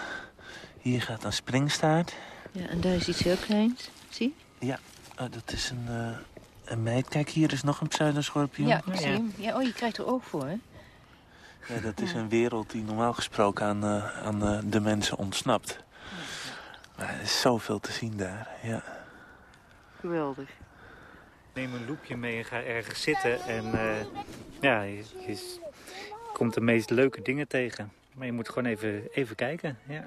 hier gaat een springstaart. Ja, en daar is iets heel kleins. Zie? Ja, oh, dat is een, eh, een meid. Kijk, hier is nog een pseudoschorpioen. Ja, ik zie hem. Ja, oh, je krijgt er oog voor, hè? Ja, dat is een wereld die normaal gesproken aan, eh, aan eh, de mensen ontsnapt. Maar er is zoveel te zien daar, ja. Geweldig. Neem een loepje mee en ga ergens zitten. En eh, ja, je, komt de meest leuke dingen tegen. Maar je moet gewoon even, even kijken, ja.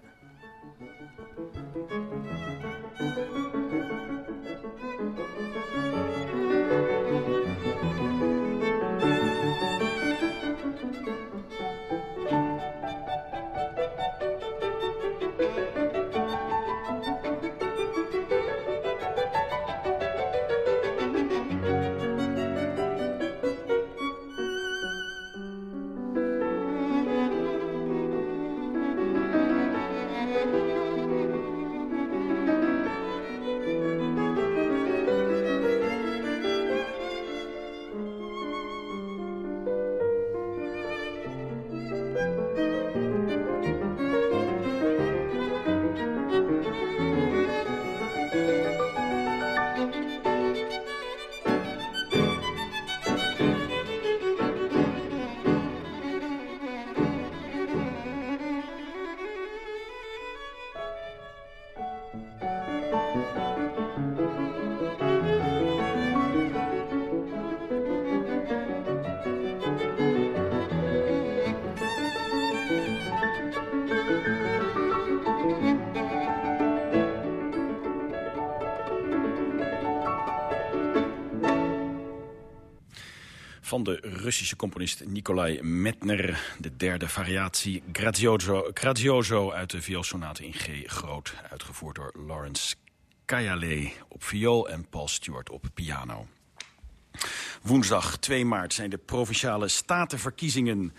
De Russische componist Nikolai Metner. De derde variatie Grazioso uit de vioolsonate in G groot. Uitgevoerd door Lawrence Kayale op viool en Paul Stewart op piano. Woensdag 2 maart zijn de Provinciale Statenverkiezingen.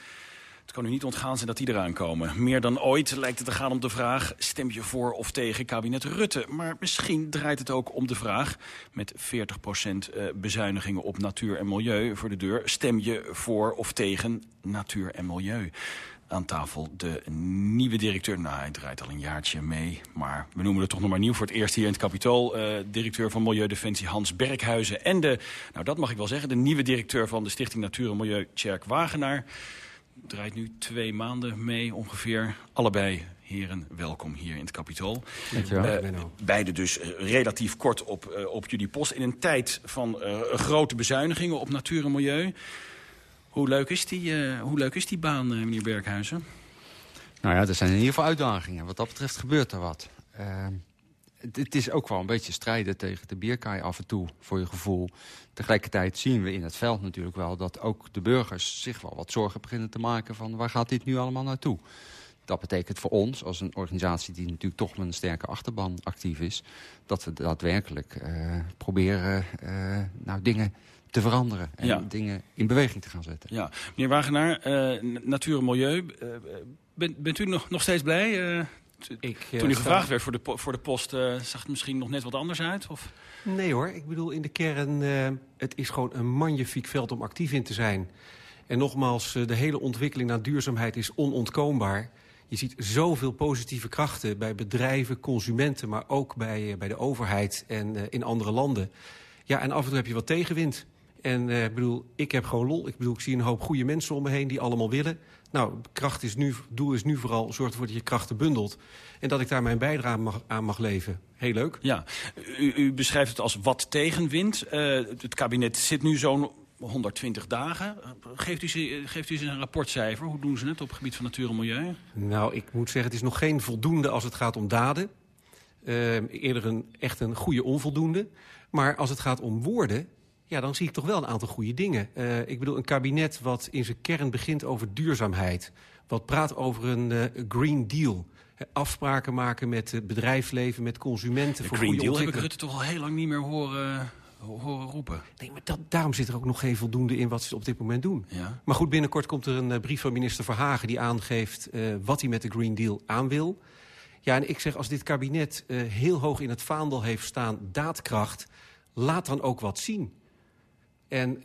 Het kan u niet ontgaan zijn dat die eraan komen. Meer dan ooit lijkt het te gaan om de vraag... stem je voor of tegen kabinet Rutte? Maar misschien draait het ook om de vraag... met 40% bezuinigingen op natuur en milieu voor de deur... stem je voor of tegen natuur en milieu? Aan tafel de nieuwe directeur. Nou, hij draait al een jaartje mee. Maar we noemen het toch nog maar nieuw voor het eerst hier in het kapitool. Eh, directeur van Milieudefensie Hans Berkhuizen. En de, nou dat mag ik wel zeggen, de nieuwe directeur van de Stichting Natuur en Milieu, Tjerk Wagenaar draait nu twee maanden mee ongeveer. Allebei heren, welkom hier in het Kapitool. Dankjewel, Eh, beide dus eh, relatief kort op, eh, op jullie post. In een tijd van eh, grote bezuinigingen op natuur en milieu. Hoe leuk is die, eh, hoe leuk is die baan, meneer Berghuizen? Nou ja, er zijn in ieder geval uitdagingen. Wat dat betreft gebeurt er wat. Het, het, is ook wel een beetje strijden tegen de bierkaai af en toe, voor je gevoel. Tegelijkertijd zien we in het veld natuurlijk wel dat ook de burgers zich wel wat zorgen beginnen te maken van waar gaat dit nu allemaal naartoe. Dat betekent voor ons, als een organisatie die natuurlijk toch met een sterke achterban actief is, dat we daadwerkelijk uh, proberen uh, nou, dingen te veranderen en ja. dingen in beweging te gaan zetten. Ja, meneer Wagenaar, uh, natuur en milieu, bent, bent u nog, nog steeds blij? Ik, Toen u gevraagd werd voor de, voor de post, uh, zag het misschien nog net wat anders uit? Of? Nee hoor, ik bedoel in de kern, uh, het is gewoon een magnifiek veld om actief in te zijn. En nogmaals, uh, de hele ontwikkeling naar duurzaamheid is onontkoombaar. Je ziet zoveel positieve krachten bij bedrijven, consumenten... maar ook bij, bij de overheid en in andere landen. Ja, en af en toe heb je wat tegenwind. En eh, ik bedoel, ik heb gewoon lol. Ik bedoel, ik zie een hoop goede mensen om me heen die allemaal willen. Nou, kracht is nu, doel is nu vooral zorg ervoor dat je krachten bundelt. En dat ik daar mijn bijdrage mag, aan mag leveren. Heel leuk. Ja, u, u beschrijft het als wat tegenwind. Uh, het kabinet zit nu zo'n 120 dagen. Geeft u, ze, geeft u ze een rapportcijfer? Hoe doen ze het op het gebied van natuur en milieu? Nou, ik moet zeggen, het is nog geen voldoende als het gaat om daden. Uh, eerder een, echt een goede onvoldoende. Maar als het gaat om woorden, ja, dan zie ik toch wel een aantal goede dingen. Uh, ik bedoel, een kabinet wat in zijn kern begint over duurzaamheid. Wat praat over een uh, Green Deal. Afspraken maken met het bedrijfsleven, met consumenten. De voor Green Deal heb ik. Rutte toch al heel lang niet meer horen, horen roepen. Nee, maar dat, daarom zit er ook nog geen voldoende in wat ze op dit moment doen. Ja. Maar goed, binnenkort komt er een uh, brief van minister Verhagen... die aangeeft uh, wat hij met de Green Deal aan wil. Ja, en ik zeg, als dit kabinet uh, heel hoog in het vaandel heeft staan... daadkracht, laat dan ook wat zien. En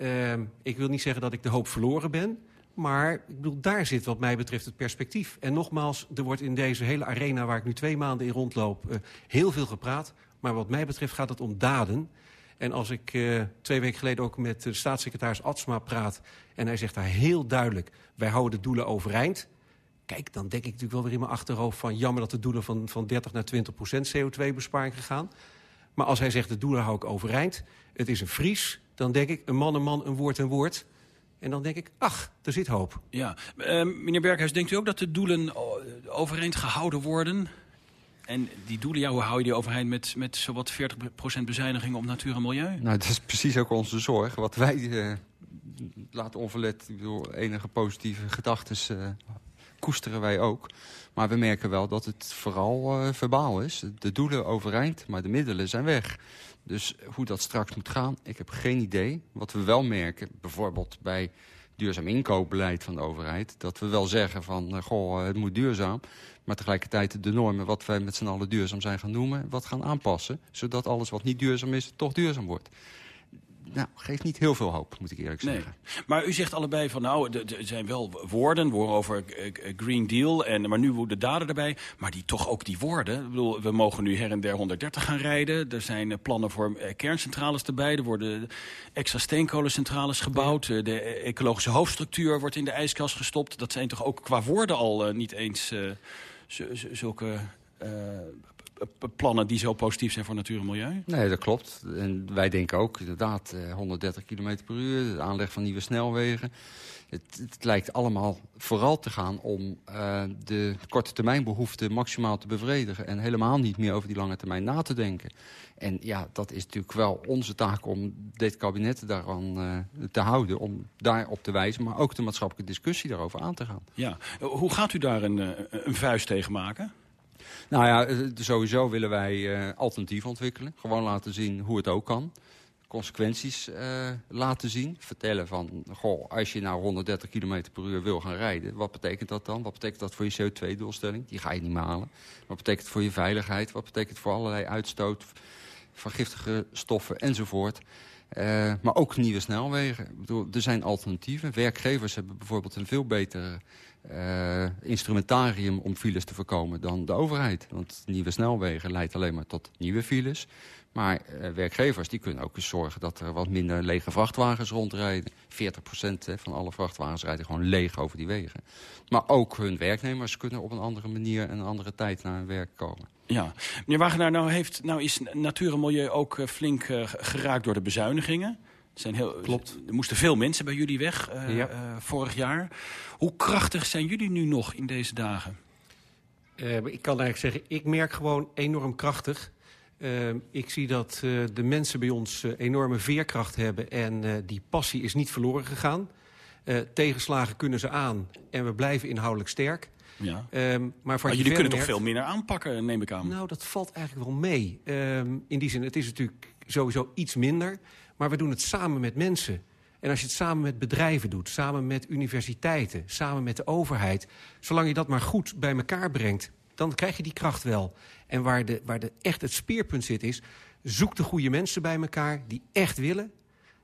ik wil niet zeggen dat ik de hoop verloren ben... Maar ik bedoel, daar zit wat mij betreft het perspectief. En nogmaals, er wordt in deze hele arena waar ik nu twee maanden in rondloop... Uh, heel veel gepraat. Maar wat mij betreft gaat het om daden. En als ik uh, twee weken geleden ook met de staatssecretaris Atsma praat... en hij zegt daar heel duidelijk, wij houden de doelen overeind... Kijk, dan denk ik natuurlijk wel weer in mijn achterhoofd van... jammer dat de doelen van, van 30 naar 20 procent CO2-besparing gegaan. Maar als hij zegt, de doelen hou ik overeind, het is een Fries... dan denk ik, een man een man, een woord een woord... En dan denk ik, ach, er zit hoop. Ja, uh, meneer Berghuis, denkt u ook dat de doelen overeind gehouden worden? En die doelen, ja, hoe hou je die overeind met, met zowat 40% bezuiniging op natuur en milieu? Nou, dat is precies ook onze zorg. Wat wij uh, laten onverlet, ik bedoel, enige positieve gedachten uh, koesteren wij ook. Maar we merken wel dat het vooral uh, verbaal is. De doelen overeind, maar de middelen zijn weg. Dus hoe dat straks moet gaan, ik heb geen idee. Wat we wel merken, bijvoorbeeld bij duurzaam inkoopbeleid van de overheid... dat we wel zeggen van, uh, goh, het moet duurzaam... maar tegelijkertijd de normen wat wij met z'n allen duurzaam zijn gaan noemen... wat gaan aanpassen, zodat alles wat niet duurzaam is, toch duurzaam wordt. Nou, geeft niet heel veel hoop, moet ik eerlijk nee. zeggen. Maar u zegt allebei van, nou, er zijn wel woorden, over Green Deal, en, maar nu de daden erbij. Maar die, toch ook die woorden. Ik bedoel, we mogen nu her en der 130 gaan rijden. Er zijn plannen voor kerncentrales erbij. Er worden extra steenkolencentrales gebouwd. Ja. De ecologische hoofdstructuur wordt in de ijskast gestopt. Dat zijn toch ook qua woorden al niet eens uh, zulke... Uh, plannen die zo positief zijn voor natuur en milieu? Nee, dat klopt. En wij denken ook inderdaad uh, 130 km per uur, de aanleg van nieuwe snelwegen. Het, het lijkt allemaal vooral te gaan om uh, de korte termijn behoeften maximaal te bevredigen. En helemaal niet meer over die lange termijn na te denken. En ja, dat is natuurlijk wel onze taak om dit kabinet daaraan uh, te houden. Om daarop te wijzen, maar ook de maatschappelijke discussie daarover aan te gaan. Ja, hoe gaat u daar een, een vuist tegen maken? Nou ja, sowieso willen wij uh, alternatief ontwikkelen. Gewoon laten zien hoe het ook kan. Consequenties uh, laten zien. Vertellen van, goh, als je nou 130 km per uur wil gaan rijden... wat betekent dat dan? Wat betekent dat voor je CO2-doelstelling? Die ga je niet meer halen. Wat betekent het voor je veiligheid? Wat betekent het voor allerlei uitstoot van giftige stoffen enzovoort? Maar ook nieuwe snelwegen. Ik bedoel, er zijn alternatieven. Werkgevers hebben bijvoorbeeld een veel betere uh, instrumentarium om files te voorkomen dan de overheid. Want nieuwe snelwegen leidt alleen maar tot nieuwe files. Maar uh, werkgevers die kunnen ook eens zorgen dat er wat minder lege vrachtwagens rondrijden. 40% hè, van alle vrachtwagens rijden gewoon leeg over die wegen. Maar ook hun werknemers kunnen op een andere manier en een andere tijd naar hun werk komen. Ja, meneer Wagenaar, nou, heeft, nou is natuur en milieu ook uh, flink geraakt door de bezuinigingen. Er, zijn heel, Klopt. er moesten veel mensen bij jullie weg uh, ja. vorig jaar. Hoe krachtig zijn jullie nu nog in deze dagen? ik kan eigenlijk zeggen, ik merk gewoon enorm krachtig. Ik zie dat de mensen bij ons enorme veerkracht hebben en die passie is niet verloren gegaan. tegenslagen kunnen ze aan en we blijven inhoudelijk sterk. Ja. Um, maar maar jullie kunnen toch veel minder aanpakken, neem ik aan? Nou, dat valt eigenlijk wel mee. Um, in die zin, het is natuurlijk sowieso iets minder. Maar we doen het samen met mensen. En als je het samen met bedrijven doet, samen met universiteiten... samen met de overheid... zolang je dat maar goed bij elkaar brengt... dan krijg je die kracht wel. En waar, de, waar de echt het speerpunt zit is... zoek de goede mensen bij elkaar die echt willen...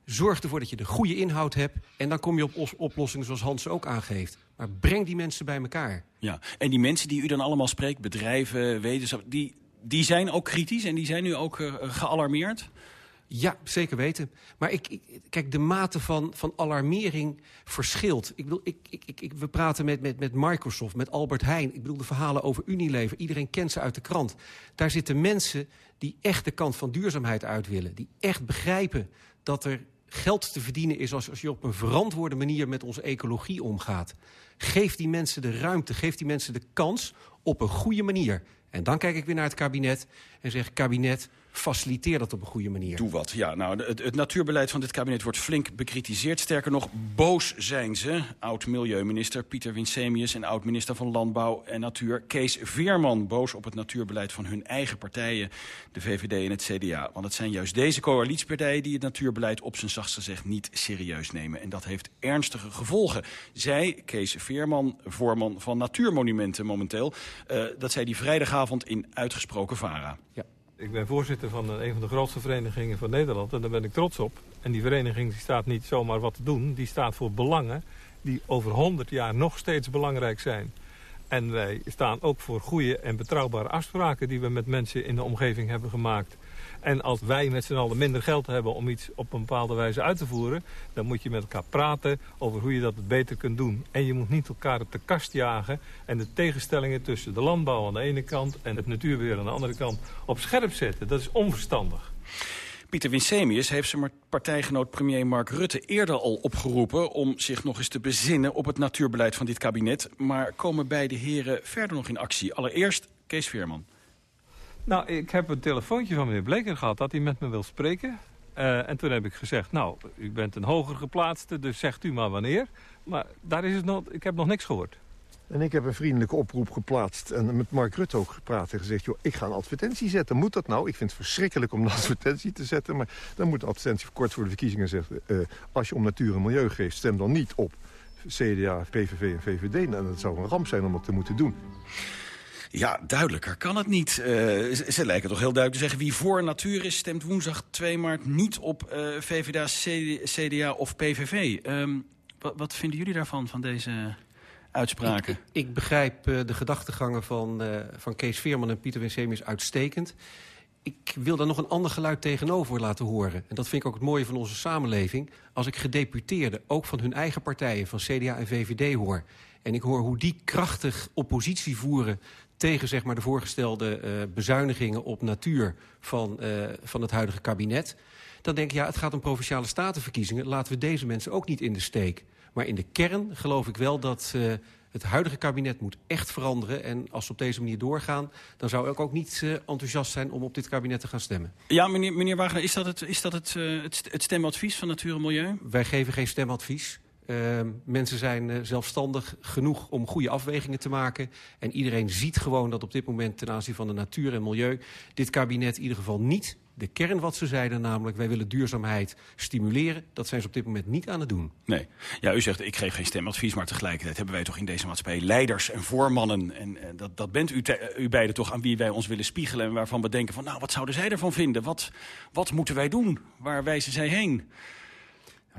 Zorg ervoor dat je de goede inhoud hebt. En dan kom je op oplossingen zoals Hans ook aangeeft. Maar breng die mensen bij elkaar. Ja, en die mensen die u dan allemaal spreekt, bedrijven, wetenschappers... Die, die zijn ook kritisch en die zijn nu ook uh, gealarmeerd? Ja, zeker weten. Maar ik, ik, kijk, de mate van, van alarmering verschilt. Ik bedoel, ik, ik, ik, we praten met, met, met Microsoft, met Albert Heijn. Ik bedoel, de verhalen over Unilever. Iedereen kent ze uit de krant. Daar zitten mensen die echt de kant van duurzaamheid uit willen. Die echt begrijpen dat er geld te verdienen is... als, als je op een verantwoorde manier met onze ecologie omgaat. Geef die mensen de ruimte, geef die mensen de kans op een goede manier. En dan kijk ik weer naar het kabinet en zeg... kabinet, faciliteer dat op een goede manier. Doe wat. Ja, nou, het, het, natuurbeleid van dit kabinet wordt flink bekritiseerd. Sterker nog, boos zijn ze. Oud-milieuminister Pieter Winsemius en oud-minister van Landbouw en Natuur Kees Veerman. Boos op het natuurbeleid van hun eigen partijen, de VVD en het CDA. Want het zijn juist deze coalitiepartijen die het natuurbeleid op zijn zachtst gezegd niet serieus nemen. En dat heeft ernstige gevolgen. Zij, Kees Veerman, voorman van Natuurmonumenten momenteel, uh, dat zei die vrijdagavond in Uitgesproken VARA. Ja. Ik ben voorzitter van een van de grootste verenigingen van Nederland en daar ben ik trots op. En die vereniging die staat niet zomaar wat te doen, die staat voor belangen die over 100 jaar nog steeds belangrijk zijn. En wij staan ook voor goede en betrouwbare afspraken die we met mensen in de omgeving hebben gemaakt. En als wij met z'n allen minder geld hebben om iets op een bepaalde wijze uit te voeren... dan moet je met elkaar praten over hoe je dat beter kunt doen. En je moet niet elkaar op de kast jagen... en de tegenstellingen tussen de landbouw aan de ene kant... en het natuurbeheer aan de andere kant op scherp zetten. Dat is onverstandig. Pieter Winsemius heeft zijn partijgenoot premier Mark Rutte eerder al opgeroepen... om zich nog eens te bezinnen op het natuurbeleid van dit kabinet. Maar komen beide heren verder nog in actie? Allereerst Kees Veerman. Nou, ik heb een telefoontje van meneer Bleker gehad dat hij met me wil spreken. Uh, en toen heb ik gezegd, nou, u bent een hoger geplaatste, dus zegt u maar wanneer. Maar daar is het nog, ik heb nog niks gehoord. En ik heb een vriendelijke oproep geplaatst en met Mark Rutte ook gepraat en gezegd... joh, ik ga een advertentie zetten. Moet dat nou? Ik vind het verschrikkelijk om een advertentie te zetten... maar dan moet de advertentie kort voor de verkiezingen zeggen... Uh, als je om natuur en milieu geeft, stem dan niet op CDA, PVV en VVD. Nou, dat zou een ramp zijn om dat te moeten doen. Ja, duidelijker kan het niet. Uh, ze, lijken toch heel duidelijk te zeggen... wie voor natuur is, stemt woensdag 2 maart niet op uh, VVD, CDA of PVV. Um, wat, wat, vinden jullie daarvan, van deze uitspraken? Ik, begrijp uh, de gedachtegangen van, van Kees Veerman en Pieter Winsemius uitstekend. Ik wil daar nog een ander geluid tegenover laten horen. En dat vind ik ook het mooie van onze samenleving. Als ik gedeputeerden, ook van hun eigen partijen, van CDA en VVD hoor... en ik hoor hoe die krachtig oppositie voeren tegen zeg maar, de voorgestelde uh, bezuinigingen op natuur van, uh, van het huidige kabinet... dan denk ik, ja, het gaat om Provinciale Statenverkiezingen. Laten we deze mensen ook niet in de steek. Maar in de kern geloof ik wel dat uh, het huidige kabinet moet echt veranderen. En als ze op deze manier doorgaan... dan zou ik ook niet enthousiast zijn om op dit kabinet te gaan stemmen. Ja, meneer, meneer Wagner, is dat, het, is dat het, het, het stemadvies van Natuur en Milieu? Wij geven geen stemadvies. Uh, mensen zijn uh, zelfstandig genoeg om goede afwegingen te maken. En iedereen ziet gewoon dat op dit moment ten aanzien van de natuur en milieu... dit kabinet in ieder geval niet de kern wat ze zeiden, namelijk wij willen duurzaamheid stimuleren. Dat zijn ze op dit moment niet aan het doen. Nee. Ja, u zegt ik geef geen stemadvies, maar tegelijkertijd hebben wij toch in deze maatschappij leiders en voormannen. En, en dat, dat bent u, te, u beiden toch aan wie wij ons willen spiegelen en waarvan we denken van nou wat zouden zij ervan vinden? Wat, wat moeten wij doen? Waar wijzen zij heen?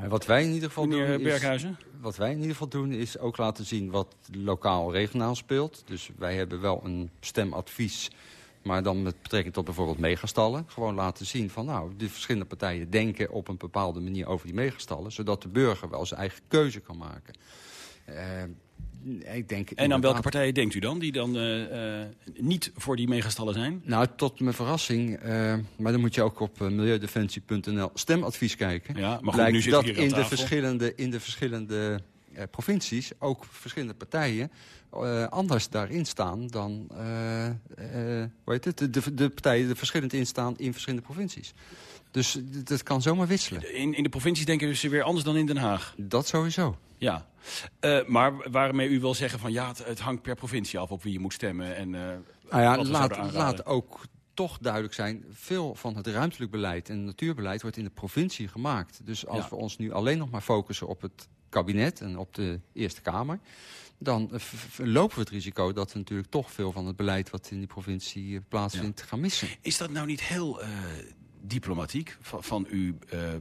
Wat wij in ieder geval Meneer doen Berghuizen? Is, wat wij in ieder geval doen is ook laten zien wat lokaal regionaal speelt. Dus wij hebben wel een stemadvies, maar dan met betrekking tot bijvoorbeeld megastallen. Gewoon laten zien van nou, de verschillende partijen denken op een bepaalde manier over die megastallen. Zodat de burger wel zijn eigen keuze kan maken. Uh, ik denk en aan welke partijen denkt u dan, die dan uh, uh, niet voor die megastallen zijn? Nou, tot mijn verrassing, uh, maar dan moet je ook op milieudefensie.nl stemadvies kijken. Ja, maar goed, nu zit dat hier in de, verschillende, in de verschillende provincies ook verschillende partijen anders daarin staan dan hoe heet het, de, de partijen er verschillend in staan in verschillende provincies. Dus dat kan zomaar wisselen. In, in de provincies denken ze weer anders dan in Den Haag? Dat sowieso. Ja, uh, maar waarmee u wil zeggen van ja, het, het, hangt per provincie af op wie je moet stemmen. En, uh, nou ja, laat, laat ook toch duidelijk zijn, veel van het ruimtelijk beleid en natuurbeleid wordt in de provincie gemaakt. Dus als ja. we ons nu alleen nog maar focussen op het kabinet en op de Eerste Kamer, dan lopen we het risico dat we natuurlijk toch veel van het beleid wat in die provincie plaatsvindt ja. gaan missen. Is dat nou niet heel uh, diplomatiek van, van u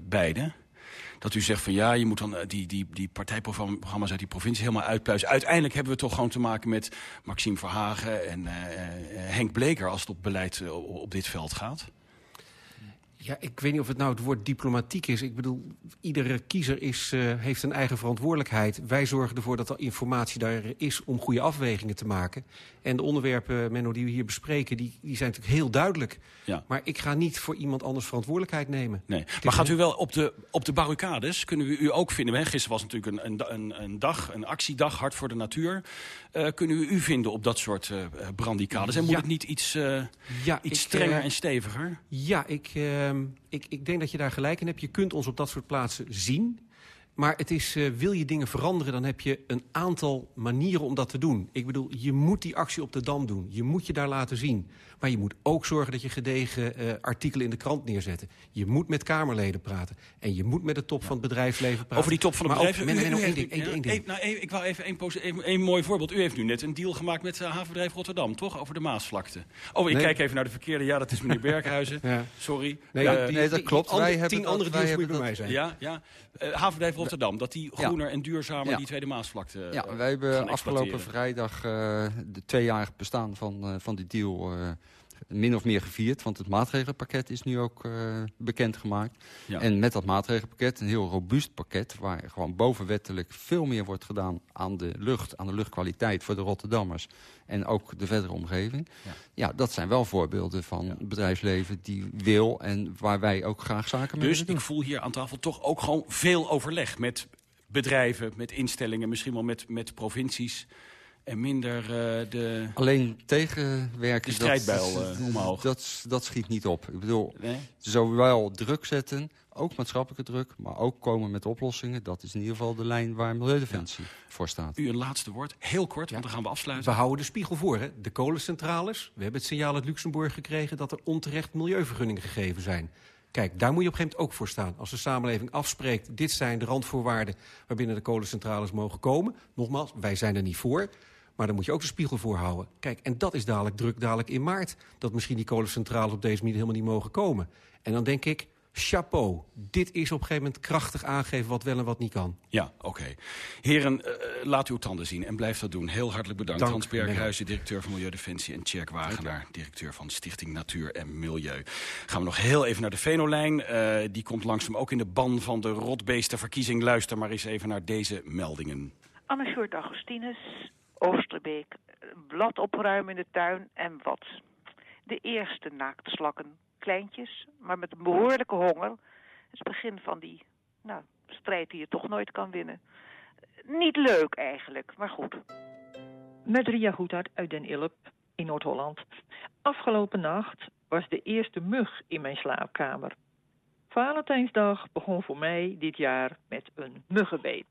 beiden? Dat u zegt van ja, je moet dan die, die, die partijprogramma's uit die provincie helemaal uitpluizen. Uiteindelijk hebben we toch gewoon te maken met Maxime Verhagen en uh, Henk Bleker als het op beleid op dit veld gaat? Ja, ik weet niet of het nou het woord diplomatiek is. Ik bedoel, iedere kiezer is, uh, heeft een eigen verantwoordelijkheid. Wij zorgen ervoor dat er informatie daar is om goede afwegingen te maken. En de onderwerpen, Menno, die we hier bespreken, die, die zijn natuurlijk heel duidelijk. Ja. Maar ik ga niet voor iemand anders verantwoordelijkheid nemen. Nee. Maar gaat u wel op de, op de barricades? Kunnen we u ook vinden? Hè? Gisteren was natuurlijk een, een, een dag, een actiedag, Hart voor de Natuur. Uh, kunnen we u vinden op dat soort uh, brandicades? En moet Ja. het niet iets, Ja, iets ik, strenger eh, en steviger? Ja, ik, ehm, ik, ik denk dat je daar gelijk in hebt. Je kunt ons op dat soort plaatsen zien. Maar het is, eh, wil je dingen veranderen, dan heb je een aantal manieren om dat te doen. Ik bedoel, je moet die actie op de Dam doen. Je moet je daar laten zien. Maar je moet ook zorgen dat je gedegen eh, artikelen in de krant neerzet. Je moet met Kamerleden praten. En je moet met de top van het bedrijfsleven praten. Over die top van het Maar ook- bedrijf. Menno, u- Menno, u één ding, nou, ik wou even één mooi voorbeeld. U heeft nu net een deal gemaakt met uh, havenbedrijf Rotterdam, toch? Over de Maasvlakte. Oh, ik Nee. kijk even naar de verkeerde. Ja, dat is meneer Berghuizen. Ja. Sorry. Nee, Eh, die- Nee, dat die- klopt. Wij hebben tien andere deals moet je hebben bij mij dat- Ja, ja. Havenbedrijf Rotterdam, dat die groener en duurzamer die Tweede Maasvlakte Ja, wij hebben afgelopen vrijdag de tweejarig bestaan van, van die deal min of meer gevierd. Want het maatregelenpakket is nu ook eh, bekendgemaakt. Ja. En met dat maatregelenpakket, een heel robuust pakket... waar gewoon bovenwettelijk veel meer wordt gedaan aan de lucht... aan de luchtkwaliteit voor de Rotterdammers en ook de verdere omgeving. Ja. Ja, dat zijn wel voorbeelden van bedrijfsleven die wil... en waar wij ook graag zaken mee Dus doen. ik voel hier aan tafel toch ook gewoon veel overleg met bedrijven, met instellingen, misschien wel met, met provincies. En minder eh, de... Alleen tegenwerken, De strijdbijl, dat, eh, omhoog. dat, dat schiet niet op. Ik bedoel, Nee? zowel druk zetten, ook maatschappelijke druk... maar ook komen met oplossingen. Dat is in ieder geval de lijn waar Milieudefensie voor staat. U een laatste woord, heel kort, want dan gaan we afsluiten. We houden de spiegel voor, hè? De kolencentrales. We hebben het signaal uit Luxemburg gekregen... dat er onterecht milieuvergunningen gegeven zijn. Kijk, daar moet je op een gegeven moment ook voor staan. Als de samenleving afspreekt, dit zijn de randvoorwaarden... waarbinnen de kolencentrales mogen komen. Nogmaals, wij zijn er niet voor... Maar dan moet je ook de spiegel voor houden. Kijk, en dat is dadelijk druk dadelijk in maart. Dat misschien die kolencentrales op deze manier helemaal niet mogen komen. En dan denk ik, chapeau. Dit is op een gegeven moment krachtig aangeven wat wel en wat niet kan. Ja, oké. Heren, eh, laat uw tanden zien en blijf dat doen. Heel hartelijk bedankt. Dank, Hans Berghuizen, directeur van Milieudefensie... en Tjerk Wagenaar, directeur van Stichting Natuur en Milieu. Gaan we nog heel even naar de Venolijn. Eh, die komt langzaam ook in de ban van de rotbeestenverkiezing. Luister maar eens even naar deze meldingen. Anne Sjoerd Augustinus, Oosterbeek. Blad opruimen in de tuin en wat. De eerste naaktslakken. Kleintjes, maar met een behoorlijke honger. Het is het begin van die nou, strijd die je toch nooit kan winnen. Niet leuk eigenlijk, maar goed. Met Ria Goedhart uit Den Ilp in Noord-Holland. Afgelopen nacht was de eerste mug in mijn slaapkamer. Valentijnsdag begon voor mij dit jaar met een muggenbeet.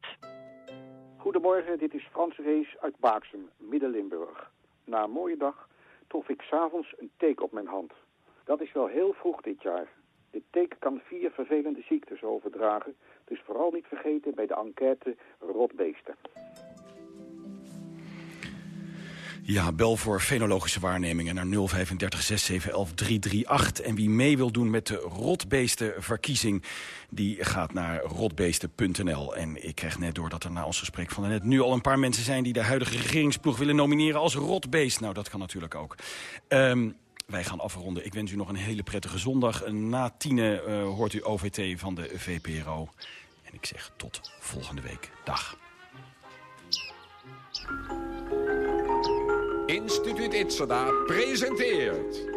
Goedemorgen, dit is Frans Rees uit Baaksum, Midden-Limburg. Na een mooie dag trof ik s'avonds een teken op mijn hand. Dat is wel heel vroeg dit jaar. Dit teken kan vier vervelende ziektes overdragen, dus vooral niet vergeten bij de enquête rotbeesten. Ja, bel voor fenologische waarnemingen naar 035 6711 338. En wie mee wil doen met de rotbeestenverkiezing, die gaat naar rotbeesten.nl. En ik krijg net door dat er na ons gesprek van net nu al een paar mensen zijn... die de huidige regeringsploeg willen nomineren als rotbeest. Nou, dat kan natuurlijk ook. Ehm, wij gaan afronden. Ik wens u nog een hele prettige zondag. Na tienen eh, hoort u OVT van de VPRO. En ik zeg tot volgende week. Dag. Instituut Itzada presenteert...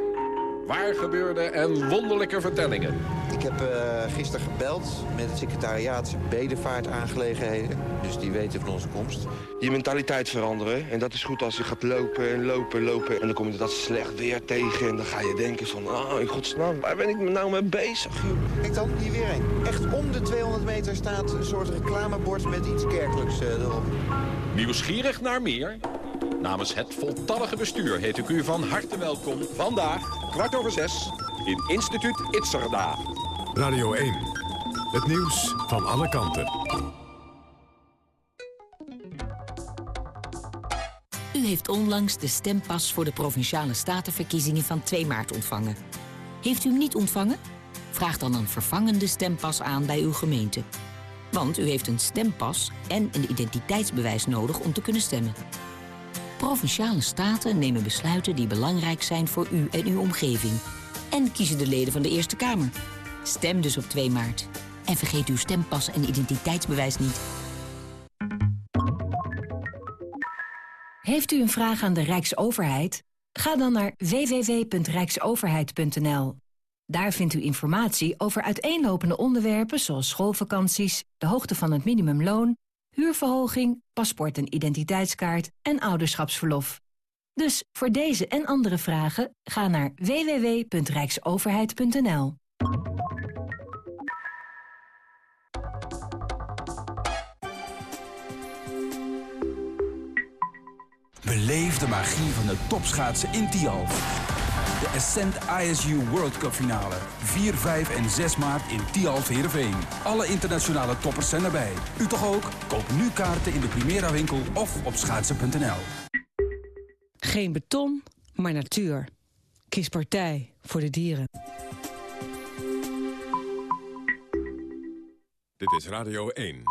Waar gebeurde en wonderlijke vertellingen. Ik heb eh, gisteren gebeld met het secretariaat bedevaartaangelegenheden. Dus die weten van onze komst. Je mentaliteit veranderen. En dat is goed als je gaat lopen en lopen, lopen. En dan kom je dat slecht weer tegen. En dan ga je denken van, ah, in godsnaam, waar ben ik me nou mee bezig? joh? Kijk dan, hier weer een. Echt om de 200 meter staat een soort reclamebord met iets kerkelijks eh, erop. Nieuwsgierig naar meer? Namens het voltallige bestuur heet ik u van harte welkom. Vandaag, kwart over zes, in Instituut Itzerda. Radio 1. Het nieuws van alle kanten. U heeft onlangs de stempas voor de Provinciale Statenverkiezingen van 2 maart ontvangen. Heeft u hem niet ontvangen? Vraag dan een vervangende stempas aan bij uw gemeente. Want u heeft een stempas en een identiteitsbewijs nodig om te kunnen stemmen. Provinciale staten nemen besluiten die belangrijk zijn voor u en uw omgeving. En kiezen de leden van de Eerste Kamer. Stem dus op 2 maart. En vergeet uw stempas en identiteitsbewijs niet. Heeft u een vraag aan de Rijksoverheid? Ga dan naar www.rijksoverheid.nl. Daar vindt u informatie over uiteenlopende onderwerpen zoals schoolvakanties, de hoogte van het minimumloon, huurverhoging, paspoort en identiteitskaart en ouderschapsverlof. Dus voor deze en andere vragen ga naar www.rijksoverheid.nl. Beleef de magie van de topschaatsen in Tialf. De Ascent ISU World Cup finale. 4, 5 en 6 maart in Tialf Heerenveen. Alle internationale toppers zijn erbij. U toch ook? Koop nu kaarten in de Primera winkel of op schaatsen.nl. Geen beton, maar natuur. Kies partij voor de dieren. Dit is Radio 1.